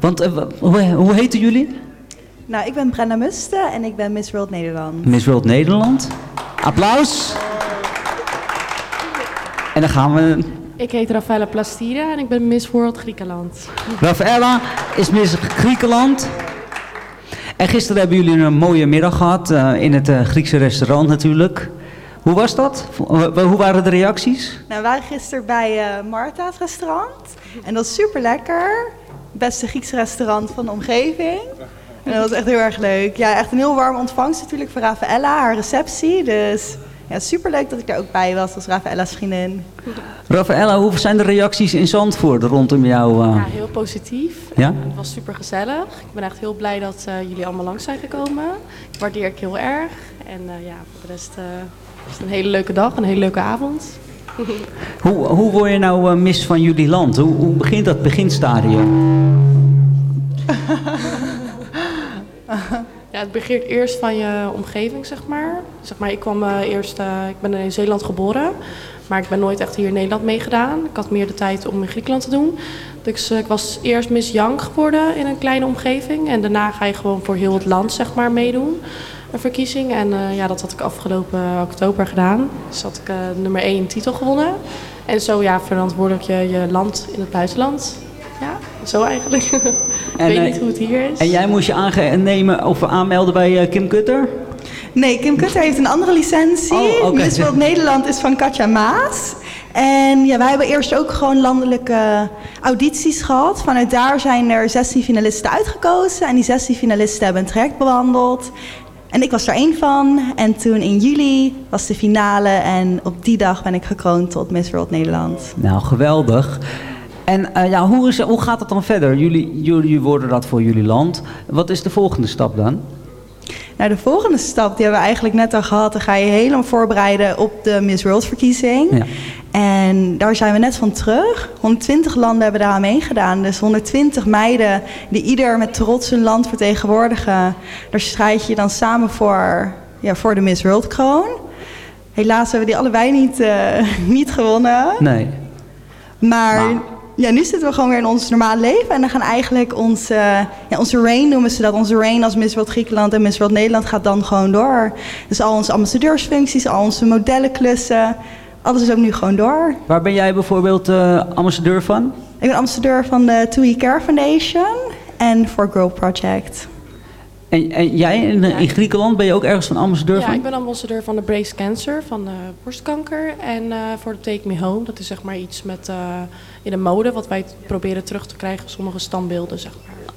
[SPEAKER 11] Want hoe, hoe heten jullie?
[SPEAKER 16] Nou, ik ben Brenda Musten en ik ben Miss World Nederland.
[SPEAKER 11] Miss World Nederland. Applaus. En dan gaan we...
[SPEAKER 17] Ik heet Rafaela Plastira en ik ben Miss World Griekenland.
[SPEAKER 11] Rafaela is Miss Griekenland. En gisteren hebben jullie een mooie middag gehad eh, in het eh, Griekse restaurant natuurlijk. Hoe was dat? Hoe hoe waren de reacties?
[SPEAKER 16] Nou, we waren gisteren bij eh Marta's restaurant en dat was super lekker. Beste Griekse restaurant van de omgeving. En dat was echt heel erg leuk. Ja, echt een heel warme ontvangst natuurlijk voor Rafaela, haar receptie. Dus ja, super leuk dat ik daar ook bij was als Rafaela's vriendin.
[SPEAKER 11] Rafaela, hoe zijn de reacties in Zandvoort rondom jou? eh?
[SPEAKER 17] Ja, heel positief.
[SPEAKER 11] Ja?
[SPEAKER 17] Het was super gezellig. Ik ben echt heel blij dat eh, jullie allemaal langs zijn gekomen. Dat waardeer ik heel erg. En eh, ja, voor de rest eh, is het een hele leuke dag, een hele leuke avond.
[SPEAKER 11] Hoe, hoe word je nou eh, mis van jullie land? Hoe, hoe begint dat beginstadium?
[SPEAKER 17] Ja, het begint eerst van je omgeving, zeg maar. Zeg maar ik kwam eh, eerst, eh, ik ben in Zeeland geboren, maar ik ben nooit echt hier in Nederland meegedaan. Ik had meer de tijd om in Griekenland te doen. Dus eh, ik was eerst Miss Young geworden in een kleine omgeving. En daarna ga je gewoon voor heel het land, zeg maar, meedoen. Een verkiezing. En ja, dat had ik afgelopen oktober gedaan. Dus had ik nummer 1 titel gewonnen. En zo ja, verantwoordelijk je, je land in het buitenland. Ja, zo eigenlijk. ik weet
[SPEAKER 11] eh,
[SPEAKER 17] niet hoe het hier is.
[SPEAKER 11] En jij moest je aannemen of aanmelden bij eh, Kim Kutter?
[SPEAKER 16] Nee, Kim Kutter heeft een andere licentie.
[SPEAKER 11] Oh.
[SPEAKER 16] Miss World Nederland is van Katja Maas. En ja, wij hebben eerst ook gewoon landelijke audities gehad. Vanuit daar zijn er 16 finalisten uitgekozen. En die 16 finalisten hebben een traject bewandeld. En ik was er één van. En toen in juli was de finale. En op die dag ben ik gekroond tot Miss World Nederland.
[SPEAKER 11] Nou, geweldig. En eh, ja, hoe, is, hoe gaat het dan verder? Jullie, jullie worden dat voor jullie land. Wat is de volgende stap dan?
[SPEAKER 16] Nou, de volgende stap die hebben we eigenlijk net al gehad. Dan ga je helemaal voorbereiden op de Miss World verkiezing.
[SPEAKER 11] Ja.
[SPEAKER 16] En daar zijn we net van terug. 120 landen hebben daar aan meegedaan. Dus 120 meiden die ieder met trots hun land vertegenwoordigen. Daar strijd je dan samen voor, ja, voor de Miss World kroon. Helaas hebben we die allebei niet, eh, niet gewonnen.
[SPEAKER 11] Nee.
[SPEAKER 16] Maar, ja, nu zitten we gewoon weer in ons normale leven. En dan gaan eigenlijk onze, ja, onze reign noemen ze dat. Onze reign als Miss World Griekenland en Miss World Nederland gaat dan gewoon door. Dus al onze ambassadeursfuncties, al onze modellenklussen. Alles is ook nu gewoon door.
[SPEAKER 11] Waar ben jij bijvoorbeeld eh, ambassadeur van?
[SPEAKER 16] Ik ben ambassadeur van de TUI Care Foundation en For Girl Project.
[SPEAKER 11] En, en jij in, in Griekenland ben je ook ergens van ambassadeur
[SPEAKER 17] Ja,
[SPEAKER 11] van?
[SPEAKER 17] ik ben ambassadeur van de Brace Cancer, van de borstkanker. En eh, voor de Take Me Home, dat is zeg maar iets met, eh, in de mode, wat wij proberen terug te krijgen, sommige standbeelden, zeg maar.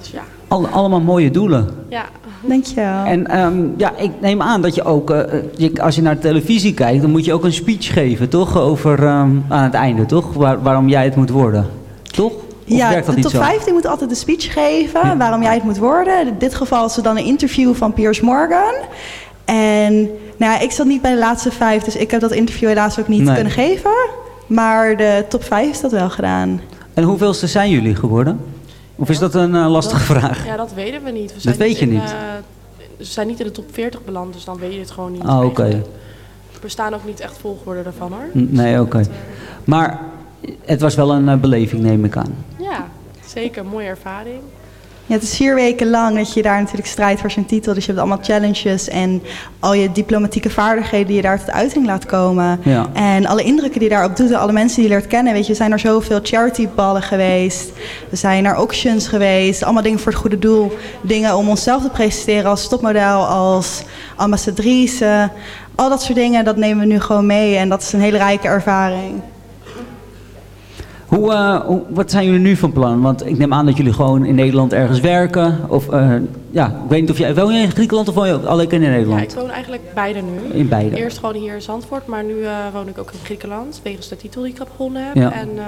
[SPEAKER 17] Dus ja.
[SPEAKER 11] Al, allemaal mooie doelen.
[SPEAKER 17] Ja.
[SPEAKER 16] Dankjewel.
[SPEAKER 11] En ehm, ja, ik neem aan dat je ook, eh, je, als je naar de televisie kijkt, dan moet je ook een speech geven, toch? Over, ehm, aan het einde, toch? Waar, waarom jij het moet worden. Of
[SPEAKER 16] ja,
[SPEAKER 11] werkt dat
[SPEAKER 16] de
[SPEAKER 11] niet
[SPEAKER 16] top
[SPEAKER 11] zo?
[SPEAKER 16] 15 moet altijd een speech geven waarom jij het moet worden. In dit geval is het dan een interview van Piers Morgan. En nou ja, ik zat niet bij de laatste vijf, dus ik heb dat interview helaas ook niet
[SPEAKER 11] Nee.
[SPEAKER 16] kunnen geven. Maar de top 5 heeft dat wel gedaan.
[SPEAKER 11] En hoeveelste zijn jullie geworden? Of is dat een eh, lastige vraag?
[SPEAKER 17] Ja, dat weten we niet. We
[SPEAKER 11] Dat
[SPEAKER 17] zijn
[SPEAKER 11] weet je
[SPEAKER 17] in,
[SPEAKER 11] niet.
[SPEAKER 17] eh, we zijn niet in de top 40 beland, dus dan weet je het gewoon niet.
[SPEAKER 11] Ah, oké.
[SPEAKER 17] We staan ook niet echt volgorde ervan hoor.
[SPEAKER 11] N- Nee, oké. Maar het was wel een eh, beleving, neem ik aan.
[SPEAKER 17] Ja, zeker. Mooie ervaring.
[SPEAKER 16] Ja, het is vier weken lang dat je daar natuurlijk strijdt voor zijn titel. Dus je hebt allemaal challenges en al je diplomatieke vaardigheden die je daar tot uiting laat komen.
[SPEAKER 11] Ja.
[SPEAKER 16] En alle indrukken die je daarop doet, en alle mensen die je leert kennen. Weet je, we zijn naar zoveel charityballen geweest. We zijn naar auctions geweest. Allemaal dingen voor het goede doel. Dingen om onszelf te presenteren als topmodel, als ambassadrice. Al dat soort dingen, dat nemen we nu gewoon mee. En dat is een hele rijke ervaring.
[SPEAKER 11] Hoe, hoe, wat zijn jullie nu van plan? Want ik neem aan dat jullie gewoon in Nederland ergens werken. Of eh, ja, ik weet niet of jij woon je in Griekenland of woon je ook alleen in
[SPEAKER 17] Ja,
[SPEAKER 11] Nederland?
[SPEAKER 17] ik woon eigenlijk beide nu.
[SPEAKER 11] In beide.
[SPEAKER 17] Eerst gewoon hier in Zandvoort, maar nu eh, woon ik ook in Griekenland. Wegens de titel die ik heb gewonnen heb.
[SPEAKER 11] Ja.
[SPEAKER 17] En eh,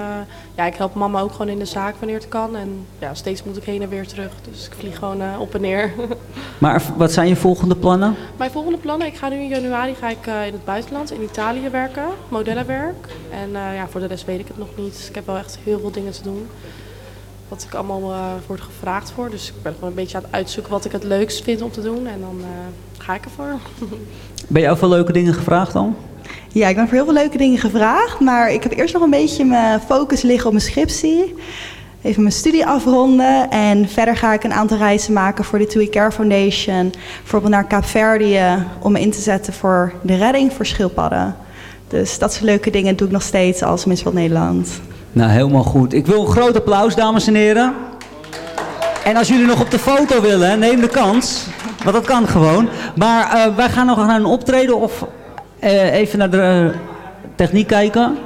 [SPEAKER 17] ja, ik help mama ook gewoon in de zaak wanneer het kan. En ja, steeds moet ik heen en weer terug. Dus ik vlieg gewoon eh, op en neer.
[SPEAKER 11] Maar wat zijn je volgende plannen?
[SPEAKER 17] Mijn volgende plannen, ik ga nu in januari ga ik, in het buitenland, in Italië werken, modellenwerk. En ja, voor de rest weet ik het nog niet. Dus ik heb wel echt heel veel dingen te doen. Wat ik allemaal eh word gevraagd voor. Dus ik ben gewoon een beetje aan het uitzoeken wat ik het leukst vind om te doen. En dan eh, ga ik ervoor.
[SPEAKER 11] Ben je ook veel leuke dingen gevraagd dan?
[SPEAKER 16] Ja, ik ben voor heel veel leuke dingen gevraagd. Maar ik heb eerst nog een beetje mijn focus liggen op mijn scriptie. Even mijn studie afronden. En verder ga ik een aantal reizen maken voor de TUI Care Foundation. Bijvoorbeeld naar Kaapverdië om me in te zetten voor de redding voor schildpadden. Dus dat soort leuke dingen doe ik nog steeds als Miss World Nederland.
[SPEAKER 11] Nou, helemaal goed. Ik wil een groot applaus, dames en heren. En als jullie nog op de foto willen, neem de kans. Want dat kan gewoon. Maar eh, wij gaan nog naar een optreden of eh, even naar de eh, techniek kijken.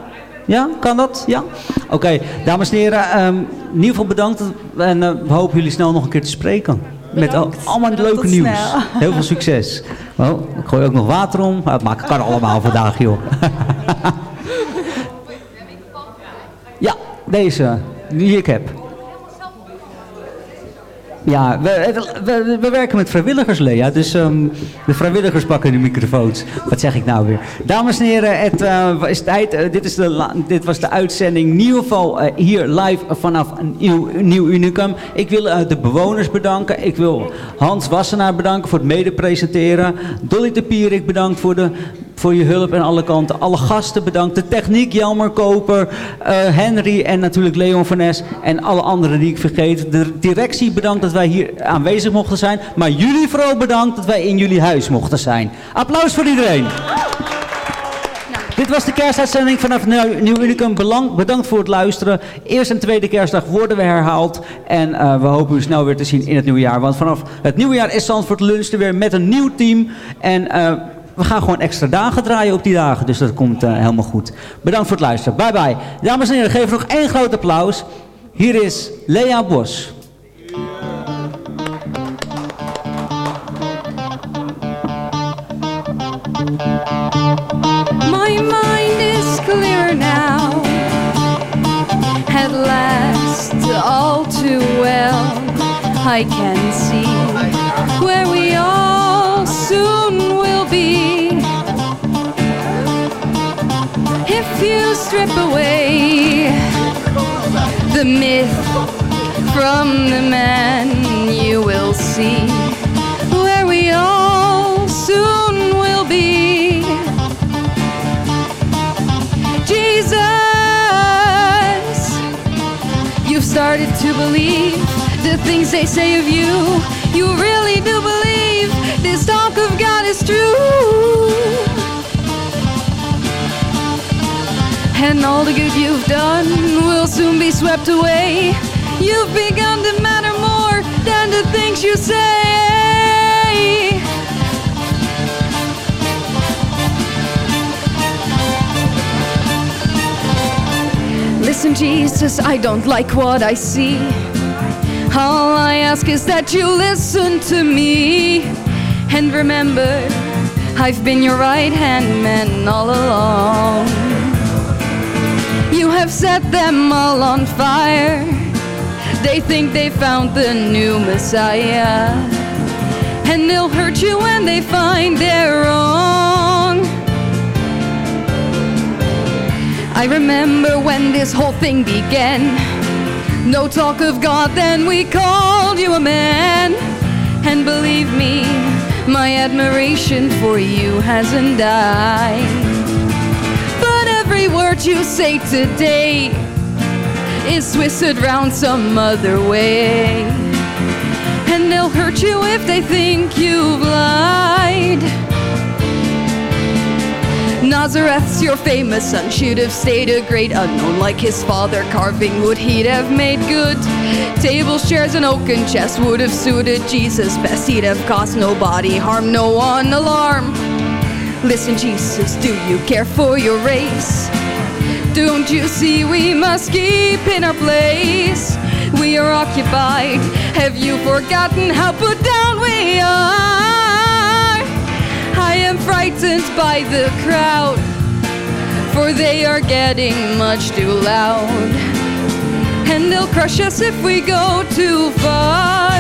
[SPEAKER 11] Ja, kan dat? Ja? Oké, dames en heren, ehm, in ieder geval bedankt. En we hopen jullie snel nog een keer te spreken. Met al- allemaal
[SPEAKER 16] Bedankt,
[SPEAKER 11] leuke nieuws.
[SPEAKER 16] snel.
[SPEAKER 11] Heel veel succes. Oh, ik gooi ook nog water om. Maar het maakt- kan allemaal vandaag, joh. Ja, deze, die ik heb. Ja, we, we, we werken met vrijwilligers, Lea. Dus ehm, de vrijwilligers pakken de microfoons. Wat zeg ik nou weer? Dames en heren, het eh, is tijd. Eh, dit, is de dit was de uitzending. In ieder geval eh, hier live vanaf nieuw, nieuw Unicum. Ik wil de bewoners bedanken. Ik wil Hans Wassenaar bedanken voor het mede presenteren. Dolly de Pierik bedankt voor de voor je hulp aan alle kanten. Alle gasten bedankt. De techniek, Jelmer Koper, eh, Henry en natuurlijk Leon van Nes. En alle anderen die ik vergeet. De directie bedankt dat wij hier aanwezig mochten zijn. Maar jullie vooral bedankt dat wij in jullie huis mochten zijn. Applaus voor iedereen. Dit was de kerstuitzending vanaf Nieuw Unicum. Belang, bedankt voor het luisteren. Eerste en tweede kerstdag worden we herhaald. En eh, we hopen u snel weer te zien in het nieuwe jaar. Want vanaf het nieuwe jaar is Zandvoort Lunch er weer met een nieuw team. En eh, we gaan gewoon extra dagen draaien op die dagen. Dus dat komt eh, helemaal goed. Bedankt voor het luisteren. Bye bye. Dames en heren, geef nog één groot applaus. Hier is Lea Bos.
[SPEAKER 18] My mind is clear now. At last, all too well, I can see If you strip away the myth from the man, you will see where we all soon will be. Jesus, you've started to believe the things they say of you. You really do believe this talk of God is true. And all the good you've done will soon be swept away. You've begun to matter more than the things you say. Listen, Jesus, I don't like what I see. All I ask is that you listen to me and remember I've been your right hand man all along. Have set them all on fire. They think they found the new Messiah. And they'll hurt you when they find they're wrong. I remember when this whole thing began. No talk of God, then we called you a man. And believe me, my admiration for you hasn't died. Every word you say today is twisted round some other way. And they'll hurt you if they think you've lied. Nazareth's your famous son should have stayed a great unknown like his father. Carving wood he'd have made good. Table chairs, and oaken chests would have suited Jesus best. He'd have caused nobody harm, no one alarm. Listen, Jesus, do you care for your race? Don't you see we must keep in our place? We are occupied. Have you forgotten how put down we are? I am frightened by the crowd, for they are getting much too loud. And they'll crush us if we go too far.